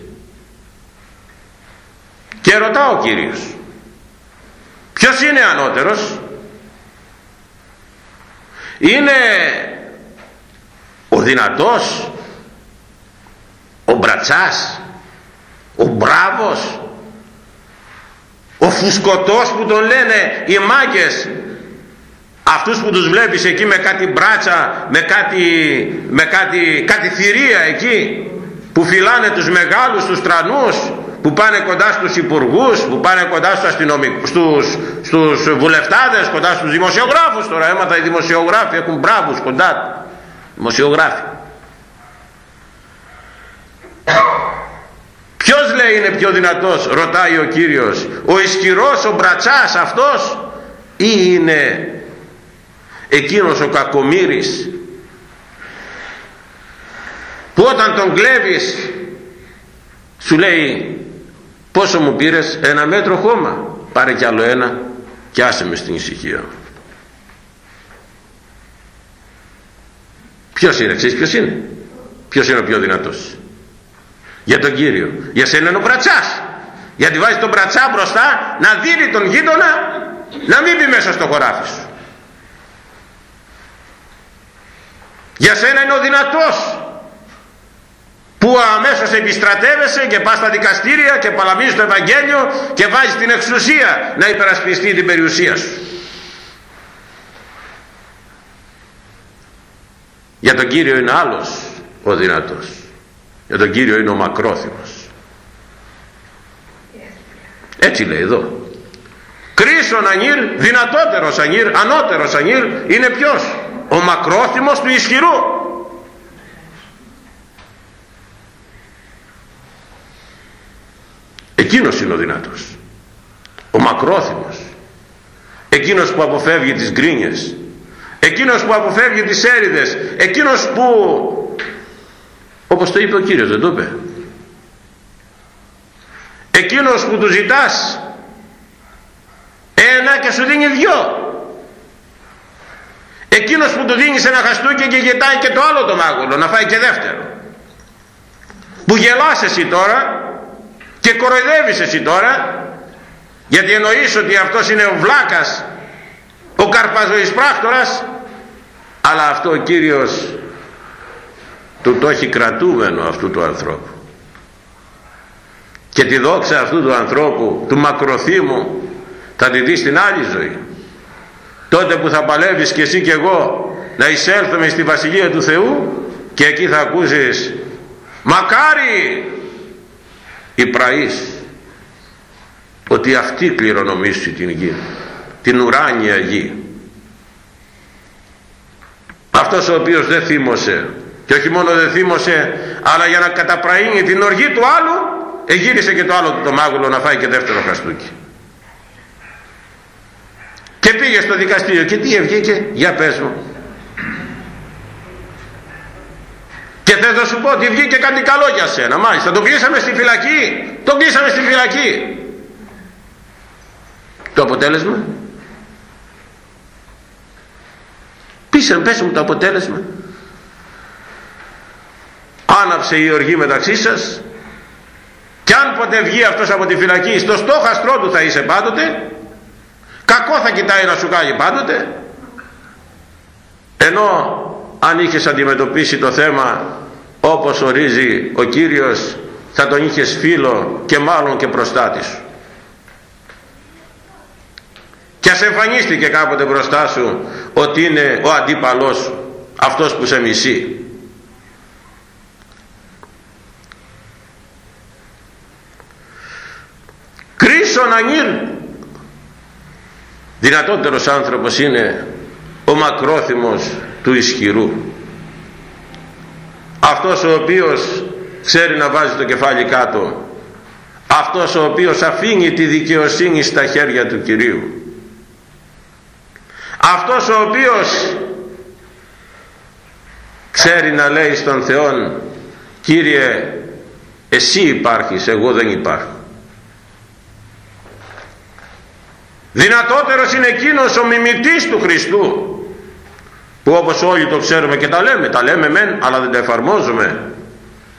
Και ρωτά ο Κύριος ποιος είναι ανώτερος; Είναι ο δυνατός ο μπρατσάς ο μπράβος ο φουσκωτός που τον λένε οι μάγκες αυτούς που τους βλέπεις εκεί με κάτι μπράτσα με κάτι, με κάτι, κάτι θηρία εκεί που φυλάνε τους μεγάλους τους τρανούς που πάνε κοντά στους υπουργούς που πάνε κοντά στους αστυνομικούς στους, στους βουλευτάδες κοντά στους δημοσιογράφους τώρα. Έμαθα οι δημοσιογράφοι έχουν μπράβους κοντά. Δημοσιογράφοι. Ποιος λέει είναι πιο δυνατός ρωτάει ο Κύριος. Ο ισχυρός ο μπρατσάς αυτός ή είναι εκείνος ο κακομύρης που όταν τον κλέβεις σου λέει πόσο μου πήρες ένα μέτρο χώμα πάρε κι άλλο ένα και άσε με στην ησυχία ποιος είναι ξέρεις ποιος είναι; Ποιος είναι ο πιο δυνατός; Για τον Κύριο. Για σένα είναι ο μπρατσάς γιατί βάζεις τον μπρατσά μπροστά να δίνει τον γείτονα να μην μπει μέσα στο χωράφι σου για σένα είναι ο δυνατός που αμέσως επιστρατεύεσαι και πας στα δικαστήρια και παλαμίζεις το Ευαγγέλιο και βάζεις την εξουσία να υπερασπιστεί την περιουσία σου. Για τον Κύριο είναι άλλος ο δυνατός. Για τον Κύριο είναι ο μακρόθυμος. Έτσι λέει εδώ. Κρίσον ανήρ, δυνατότερος ανήρ, ανώτερος ανήρ είναι ποιος; Ο μακρόθυμος του ισχυρού. εκείνος είναι ο δυνατός. Ο μακρόθυμος. Εκείνος που αποφεύγει τις γκρίνιες. Εκείνος που αποφεύγει τις έρηδες εκείνος που όπως το είπε ο Κύριος δεν το είπε. Εκείνος που του ζητάς ένα και σου δίνει δυο εκείνος που του δίνεις ένα χαστούκι και γετάει και το άλλο το μάγουλο να φάει και δεύτερο. Που γελάς εσύ τώρα και κοροϊδεύεις εσύ τώρα γιατί εννοείς ότι αυτός είναι ο βλάκας ο καρπαζοής πράκτορας αλλά αυτό ο Κύριος του το έχει κρατούμενο αυτού του ανθρώπου. Και τη δόξα αυτού του ανθρώπου του μακροθύμου θα τη δεις στην άλλη ζωή τότε που θα παλεύεις και εσύ και εγώ να εισέλθουμε στη Βασιλεία του Θεού και εκεί θα ακούσεις μακάρι η πραής ότι αυτή κληρονομήσει την γη την ουράνια γη αυτός ο οποίος δεν θύμωσε και όχι μόνο δεν θύμωσε αλλά για να καταπραίνει την οργή του άλλου εγύρισε και το άλλο το μάγουλο να φάει και δεύτερο χαστούκι και πήγε στο δικαστήριο και τι ευγήκε για πες μου Και θες να σου πω ότι βγήκε κάτι καλό για σένα. Μάλιστα, τον κλείσαμε στη φυλακή. Τον κλείσαμε στη φυλακή. Το αποτέλεσμα; Πείσε, πες μου το αποτέλεσμα. Άναψε η οργή μεταξύ σας και αν ποτέ βγει αυτός από τη φυλακή στο στόχαστρό του θα είσαι πάντοτε κακό θα κοιτάει να σου κάνει πάντοτε. Ενώ αν είχες αντιμετωπίσει το θέμα όπως ορίζει ο Κύριος θα τον είχες φίλο και μάλλον και προστάτη σου. Και ας εμφανίστηκε κάποτε μπροστά σου ότι είναι ο αντίπαλός σου αυτός που σε μισεί. Κρίσον ανήρ δυνατότερος άνθρωπος είναι ο μακρόθυμος του ισχυρού. Αυτός ο οποίος ξέρει να βάζει το κεφάλι κάτω. Αυτός ο οποίος αφήνει τη δικαιοσύνη στα χέρια του Κυρίου. Αυτός ο οποίος ξέρει να λέει στον Θεό Κύριε εσύ υπάρχεις εγώ δεν υπάρχω δυνατότερος είναι εκείνος ο μιμητής του Χριστού που όπως όλοι το ξέρουμε και τα λέμε τα λέμε μεν αλλά δεν τα εφαρμόζουμε.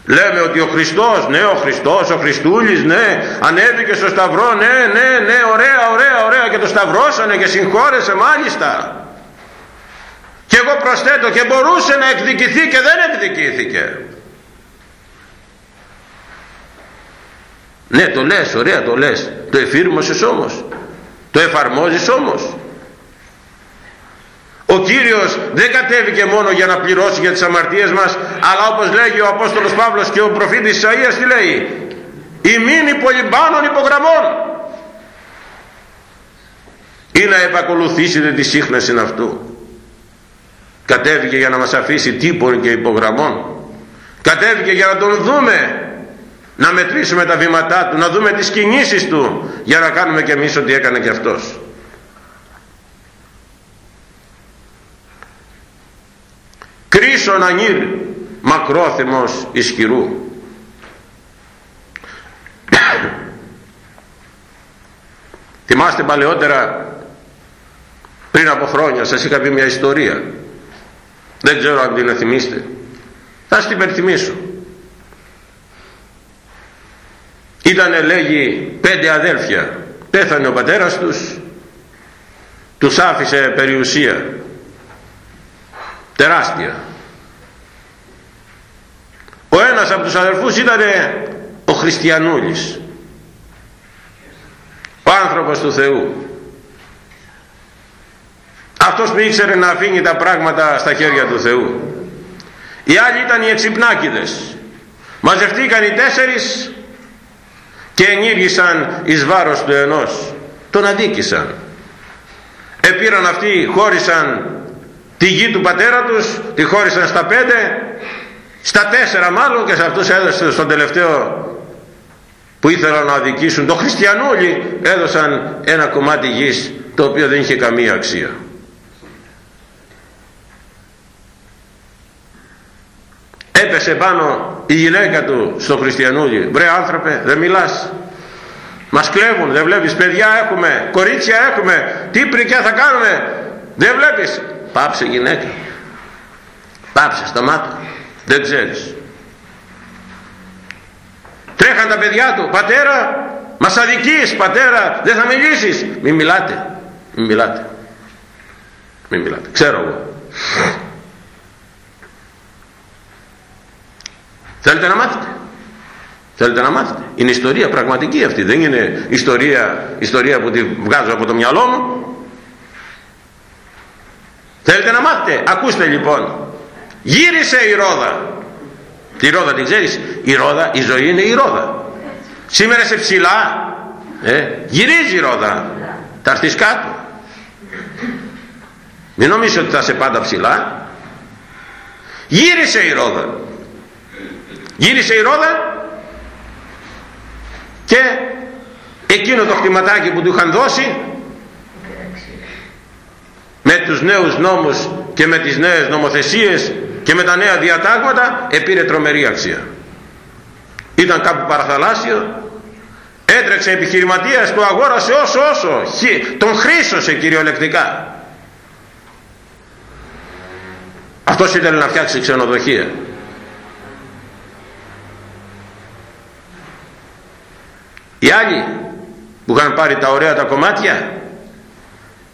Λέμε ότι ο Χριστός ναι ο Χριστός ο Χριστούλης ναι ανέβηκε στο σταυρό ναι ναι ναι ωραία ωραία ωραία και το σταυρώσανε και συγχώρεσε μάλιστα. Και εγώ προσθέτω και μπορούσε να εκδικηθεί και δεν εκδικήθηκε. Ναι το λες ωραία το λες το εφήρμοσες όμως το εφαρμόζεις όμως. Ο Κύριος δεν κατέβηκε μόνο για να πληρώσει για τις αμαρτίες μας αλλά όπως λέγει ο Απόστολος Παύλος και ο προφήτης Ισαΐας τι λέει; Ημίν υπολυμπάνων υπογραμμών ή να επακολουθήσετε τη σύχναση αυτού. Κατέβηκε για να μας αφήσει τύπων και υπογραμμών. Κατέβηκε για να τον δούμε να μετρήσουμε τα βήματά του να δούμε τις κινήσεις του για να κάνουμε και εμείς ό,τι έκανε και αυτός. Κρίσον ανήρ μακρόθυμος ισχυρού θυμάστε παλαιότερα πριν από χρόνια σας είχα πει μια ιστορία. Δεν ξέρω αν την θυμίστε. Θα σας την υπενθυμίσω ήτανε λέγει πέντε αδέλφια. Πέθανε ο πατέρας τους. Τους άφησε περιουσία. Τεράστια. Ο ένας από τους αδελφούς ήταν ο Χριστιανούλης. Ο άνθρωπος του Θεού. Αυτός που ήξερε να αφήνει τα πράγματα στα χέρια του Θεού. Οι άλλοι ήταν οι εξυπνάκηδες. Μαζευτήκαν οι τέσσερις και ενήργησαν εις βάρος του ενός τον αδίκησαν. Επήραν αυτοί χώρισαν τη γη του πατέρα τους τη χώρισαν στα πέντε στα τέσσερα μάλλον και σε αυτούς έδωσε στον τελευταίο που ήθελαν να αδικήσουν. Το χριστιανούλι έδωσαν ένα κομμάτι γης το οποίο δεν είχε καμία αξία έπεσε πάνω η γυναίκα του στο χριστιανούλι βρε άνθρωπε δεν μιλάς. Μας κλέβουν δεν βλέπεις. Παιδιά έχουμε κορίτσια έχουμε. Τι πρικιά θα κάνουμε; Δεν βλέπεις. Πάψε γυναίκα. Πάψε σταμάτα δεν ξέρεις. Τρέχαν τα παιδιά του. Πατέρα μας αδικείς πατέρα. Δεν θα μιλήσεις μην μιλάτε. Μην μιλάτε. Μην μιλάτε. Ξέρω εγώ θέλετε να μάθετε. Θέλετε να μάθετε. Είναι ιστορία πραγματική αυτή. Δεν είναι ιστορία, ιστορία που τη βγάζω από το μυαλό μου. Θέλετε να μάθετε. Ακούστε λοιπόν. Γύρισε η Ρόδα. Τη Ρόδα την ξέρεις; Η Ρόδα η ζωή είναι η Ρόδα. Σήμερα σε ψηλά. Ε, γυρίζει η Ρόδα. Θα έρθεις κάτω. Μην νομίζεις ότι θα σε πάντα ψηλά. Γύρισε η Ρόδα γύρισε η Ρόδα και εκείνο το χτυματάκι που του είχαν δώσει με τους νέους νόμους και με τις νέες νομοθεσίες και με τα νέα διατάγματα επήρε τρομερή αξία. Ήταν κάπου παραθαλάσσιο έτρεξε επιχειρηματίας του αγόρασε όσο όσο τον χρήσωσε κυριολεκτικά. Αυτός ήθελε να φτιάξει ξενοδοχεία οι άλλοι που είχαν πάρει τα ωραία τα κομμάτια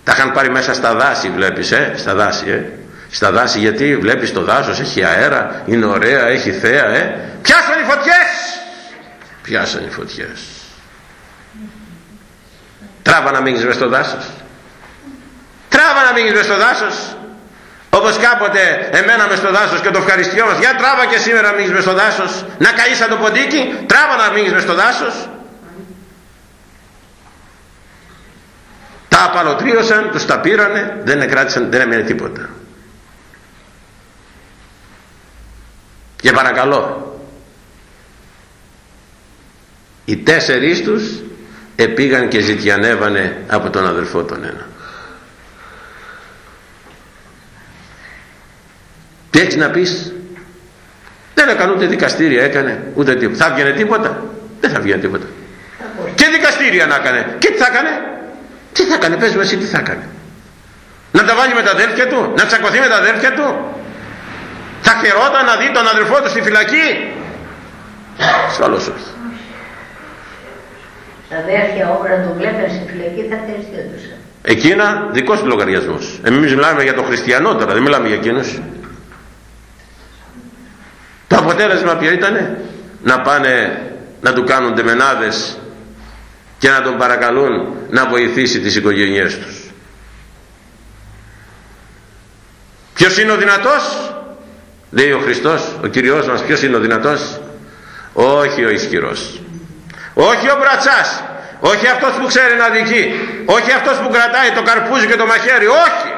τα είχαν πάρει μέσα στα δάση βλέπεις ε, στα δάση ε. Στα δάση γιατί βλέπεις το δάσος έχει αέρα είναι ωραία έχει θέα ε. πιάσαν οι φωτιές! Πιάσαν οι φωτιές. Τράβα να μείνεις μες στο δάσος. Τράβα να μείνεις μες στο δάσος. Όπως κάποτε εμένα μες στο δάσος και το ευχαριστειό μας. Για τράβα και σήμερα να μείνεις μες στο δάσος. Να καείς το ποντίκι. Τράβα να μείνεις μες στο δάσος τα απαλωτρίωσαν, τους τα πήρανε δεν κράτησαν, δεν έμεινε τίποτα. Και παρακαλώ οι τέσσερις τους επήγαν και ζητιανεύανε από τον αδελφό τον ένα. Τι έχεις να πεις; Δεν έκανε ούτε δικαστήρια έκανε ούτε τίποτα. Θα βγαινε τίποτα; Δεν θα βγαινε τίποτα. Και δικαστήρια να έκανε. Και τι θα έκανε; Τι θα έκανε πες μου εσύ τι θα έκανε. Να τα βάλει με τα αδέρφια του να τσακωθεί με τα αδέρφια του. Θα χαιρόταν να δει τον αδερφό του στη φυλακή. Ασφαλώς όχι τα αδέρφια όπρα του βλέπουν στη φυλακή θα ευχαριστούντουσαν εκείνα δικός του λογαριασμός. Εμείς μιλάμε για το χριστιανό τώρα δεν μιλάμε για εκείνους. Το αποτέλεσμα ποιο ήταν να πάνε να του κάνουν τεμενάδες και να τον παρακαλούν να βοηθήσει τις οικογένειές τους. Ποιος είναι ο δυνατός; Λέει ο Χριστός ο Κυριός μας ποιος είναι ο δυνατός; Όχι ο ισχυρός. Όχι ο μπρατσάς. Όχι αυτός που ξέρει να δικεί. Όχι αυτός που κρατάει το καρπούζι και το μαχαίρι. Όχι.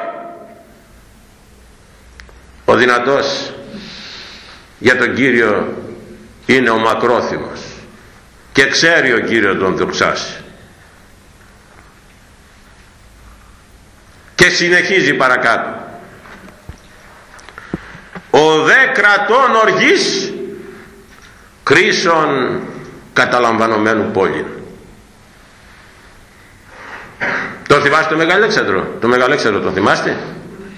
Ο δυνατός για τον Κύριο είναι ο μακρόθυμος και ξέρει ο Κύριος τον δοξάσει και συνεχίζει παρακάτω. Ο δε κρατών οργής κρίσεων καταλαμβανομένου πόλη το θυμάστε το Μεγαλέξανδρο το Μεγαλέξανδρο το θυμάστε;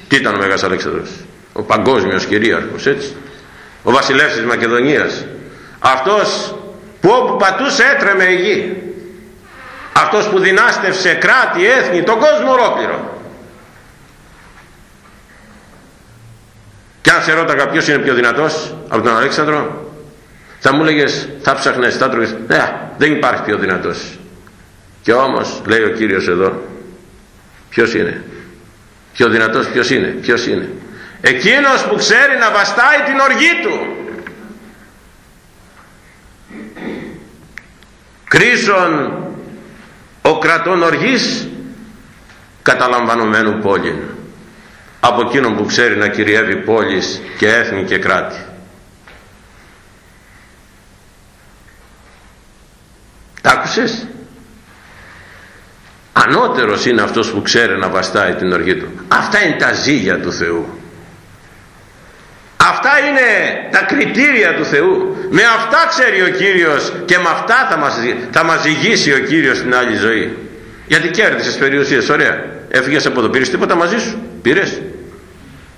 Τι ήταν ο Μέγας Αλέξανδρος; Ο παγκόσμιος κυρίαρχος έτσι. Ο βασιλεύς της Μακεδονίας. Αυτός που όπου πατούσε έτρεμε η γη. Αυτός που δυνάστευσε κράτη, έθνη, τον κόσμο ολόκληρο. Και αν σε ρώταγα ποιος είναι πιο δυνατός από τον Αλέξανδρο θα μου έλεγες θα ψαχνες, θα τρώγες ναι, δεν υπάρχει πιο δυνατός και όμως λέει ο Κύριος εδώ ποιος είναι; Πιο δυνατός ποιος είναι; Ποιος είναι; Εκείνος που ξέρει να βαστάει την οργή του κρίσον ο κρατών οργής καταλαμβανομένου πόλη από εκείνον που ξέρει να κυριεύει πόλεις και έθνη και κράτη. Τα άκουσες; Ανώτερος είναι αυτός που ξέρει να βαστάει την οργή του. Αυτά είναι τα ζύγια του Θεού αυτά είναι τα κριτήρια του Θεού. Με αυτά ξέρει ο Κύριος και με αυτά θα μας, θα μας ζυγίσει ο Κύριος στην άλλη ζωή. Γιατί κέρδισες περιουσίες ωραία. Έφυγες από εδώ πήρες τίποτα μαζί σου. Πήρες.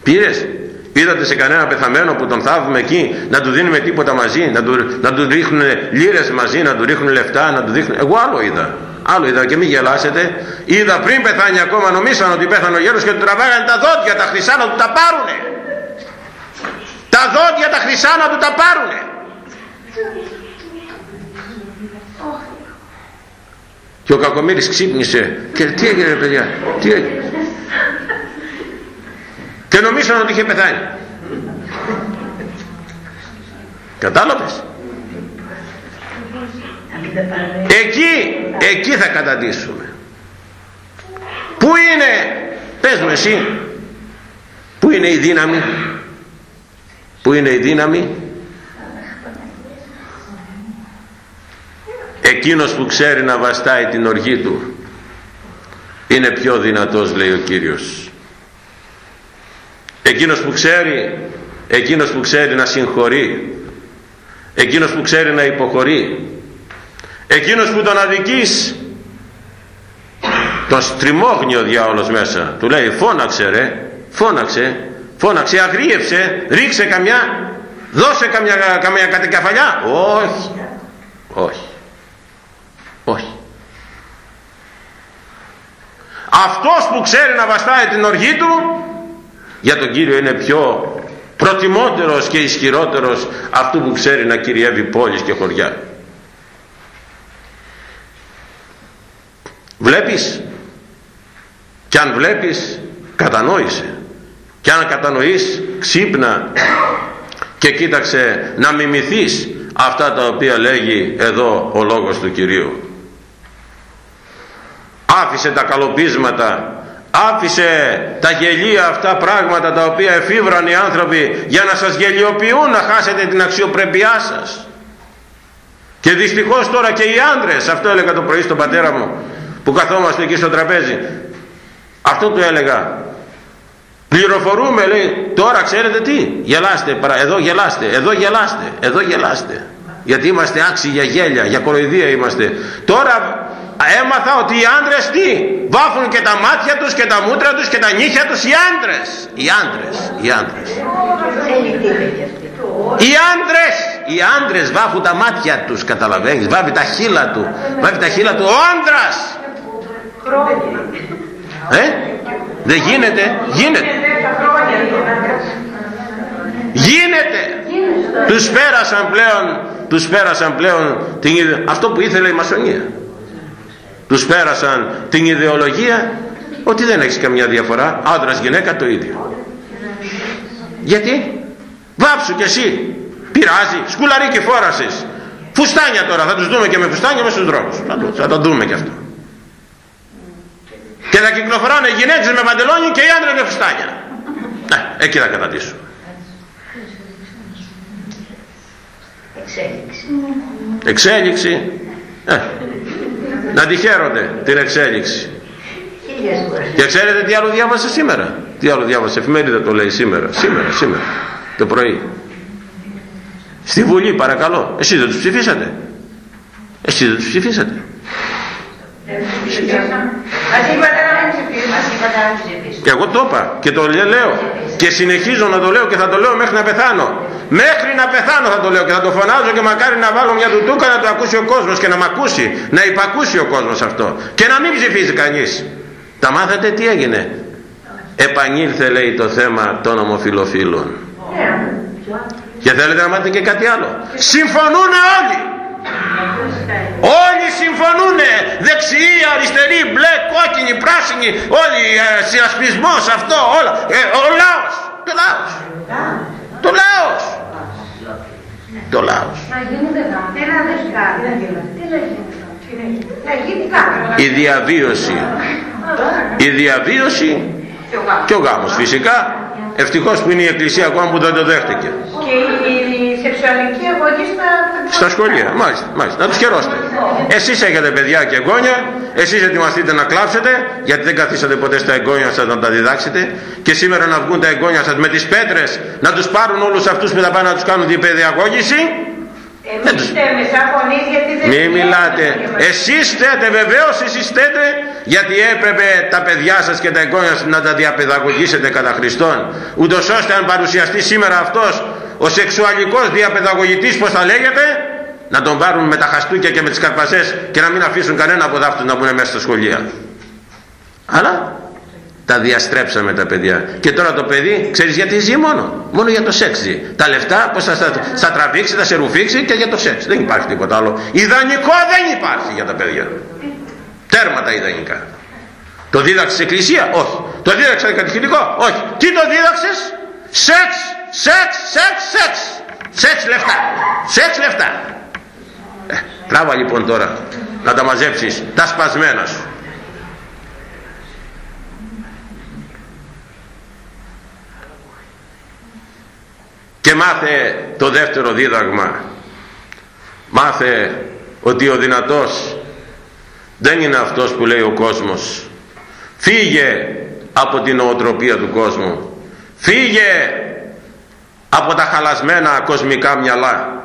Πήρες. Είδατε σε κανένα πεθαμένο που τον θάβουμε εκεί να του δίνουμε τίποτα μαζί να του, να του ρίχνουν λίρες μαζί να του ρίχνουν λεφτά να του δείχνουν. Εγώ άλλο είδα. Άλλο είδα και μην γελάσετε. Είδα πριν πεθάνει ακόμα νομίσαν ότι πέθανε ο γέρος και του τραβάγανε τα δόντια τα χρυσά να του τα πάρουνε τα δόντια τα χρυσά να του τα πάρουνε. Και ο Κακομύρης ξύπνησε. Και τι έγινε παιδιά; Τι έγινε; Και νομίσαν ότι είχε πεθάνει. Κατάλαβες; Εκεί εκεί θα καταντήσουμε. Πού είναι πες μου εσύ πού είναι η δύναμη; Πού είναι η δύναμη; Εκείνος που ξέρει να βαστάει την οργή του είναι πιο δυνατός λέει ο Κύριος. Εκείνος που ξέρει εκείνος που ξέρει να συγχωρεί εκείνος που ξέρει να υποχωρεί εκείνος που τον αδικείς τον στριμώχνει ο διάολος μέσα. Του λέει φώναξε ρε φώναξε φώναξε αγρίευσε ρίξε καμιά δώσε καμιά, καμιά κατεκαφαλιά όχι. Όχι. Όχι. Αυτός που ξέρει να βαστάει την οργή του για τον Κύριο είναι πιο προτιμότερος και ισχυρότερος αυτού που ξέρει να κυριεύει πόλεις και χωριά. Βλέπεις; Και αν βλέπεις κατανόησε και αν κατανοείς ξύπνα και κοίταξε να μιμηθείς αυτά τα οποία λέγει εδώ ο λόγος του Κυρίου. Άφησε τα καλοπίσματα άφησε τα γελία αυτά πράγματα τα οποία εφήβραν οι άνθρωποι για να σας γελιοποιούν να χάσετε την αξιοπρέπειά σας. Και δυστυχώς τώρα και οι άντρες αυτό έλεγα το πρωί στον πατέρα μου που καθόμαστε εκεί στο τραπέζι αυτό του έλεγα πληροφορούμε λέει τώρα ξέρετε τι; Γελάστε εδώ γελάστε εδώ γελάστε εδώ γελάστε. Γιατί είμαστε άξιοι για γέλια για κοροϊδία είμαστε. Τώρα έμαθα ότι οι άντρες τι; Βάφουν και τα μάτια τους και τα μούτρα τους και τα νύχια τους οι άντρες. Οι άντρες οι άντρες. Οι άντρες οι άντρες βάφουν τα μάτια τους καταλαβαίνεις. Βάφει τα χείλα του βάφει τα χείλα του ο άντρας ε; Δεν γίνεται. Γίνεται. Γίνεται. Τους πέρασαν πλέον τους πέρασαν πλέον την, αυτό που ήθελε η μασονία. Τους πέρασαν την ιδεολογία ότι δεν έχεις καμιά διαφορά. Άντρας γυναίκα το ίδιο. Γιατί; Βάψου κι εσύ. Πειράζει. Σκουλαρίκι φόρασες. Φουστάνια τώρα. Θα τους δούμε και με φουστάνια μέσα στους δρόμους. Θα, το, θα το δούμε και αυτό και θα κυκλοφοράνε οι γυναίκες με παντελόνι και οι άντρες με φουστάνια ε, εκεί θα κατατήσουμε εξέλιξη εξέλιξη Ε, να τη χαίρονται την εξέλιξη. Και ξέρετε τι άλλο διάβασα σήμερα; Τι άλλο διάβασα, εφημερίδα το λέει σήμερα. Σήμερα, σήμερα, το πρωί. Στη Βουλή παρακαλώ. Εσείς δεν τους ψηφίσατε. Εσείς δεν τους ψηφίσατε. Και εγώ το είπα και το λέω και συνεχίζω να το λέω και θα το λέω μέχρι να πεθάνω. Μέχρι να πεθάνω θα το λέω και θα το φωνάζω και μακάρι να βάλω μια τουτούκα να το ακούσει ο κόσμος και να μ' ακούσει, να υπακούσει ο κόσμος αυτό και να μην ψηφίζει κανείς. Τα μάθατε τι έγινε; Επανήλθε λέει το θέμα των ομοφιλοφίλων. Και θέλετε να μάθετε και κάτι άλλο; Συμφωνούν όλοι. Όλοι συμφωνούν. Δεξιοί, αριστεροί, μπλε, κόκκινοι, πράσινοι. Όλοι ε, συνασπισμός αυτό όλα. Ε, ο λαός. Το λαός. Το λαός. Το λαός. Η διαβίωση. Η διαβίωση και ο γάμος φυσικά ευτυχώς που είναι η εκκλησία ακόμα που δεν το δέχτηκε. Και η σεξουαλική αγωγή στα... στα σχολεία μάλιστα, μάλιστα. να τους χαιρώσετε εσείς έχετε παιδιά και εγγόνια. Εσείς ετοιμαστείτε να κλάψετε γιατί δεν καθίσατε ποτέ στα εγγόνια σας να τα διδάξετε. Και σήμερα να βγουν τα εγγόνια σας με τις πέτρες να τους πάρουν όλους αυτούς που θα πάνε να τους κάνουν την παιδιαγώγηση εμείς φταίμε σαν φωνής γιατί δεν... Μην μιλάτε. Εσείς φταίτε βεβαίως εσείς φταίτε γιατί έπρεπε τα παιδιά σας και τα εγγόνια σας να τα διαπαιδαγωγήσετε κατά Χριστόν ούτως ώστε αν παρουσιαστεί σήμερα αυτός ο σεξουαλικός διαπαιδαγωγητής πως θα λέγεται να τον πάρουν με τα χαστούκια και με τις καρπασές και να μην αφήσουν κανένα από αυτούς να μπουν μέσα στα σχολεία. Αλλά τα διαστρέψαμε τα παιδιά. Και τώρα το παιδί ξέρεις γιατί ζει μόνο; Μόνο για το σεξ ζει. Τα λεφτά πως θα, θα, θα τραβήξει, θα σε ρουφήξει και για το σεξ. Δεν υπάρχει τίποτα άλλο. Ιδανικό δεν υπάρχει για τα παιδιά. Τέρμα τα ιδανικά. Το δίδαξες εκκλησία; Όχι. Το δίδαξε κατηχητικό; Όχι. Τι το δίδαξες; Σεξ σεξ σεξ σεξ. Σεξ λεφτά. Σεξ λεφτά. Ε, τράβα λοιπόν τώρα να τα μαζέψεις. Τα σπασμένα σου και μάθε το δεύτερο δίδαγμα. Μάθε ότι ο δυνατός δεν είναι αυτός που λέει ο κόσμος. Φύγε από την νοοτροπία του κόσμου. Φύγε από τα χαλασμένα κοσμικά μυαλά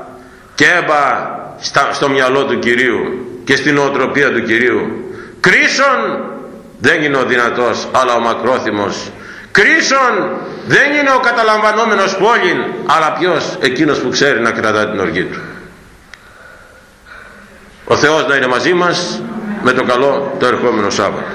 και έμπα στο μυαλό του Κυρίου και στην νοοτροπία του Κυρίου. Κρίσον δεν είναι ο δυνατός αλλά ο μακρόθυμος κρίσον δεν είναι ο καταλαμβανόμενος πόλην αλλά ποιος εκείνος που ξέρει να κρατά την οργή του. Ο Θεός να είναι μαζί μας με το καλό το ερχόμενο Σάββατο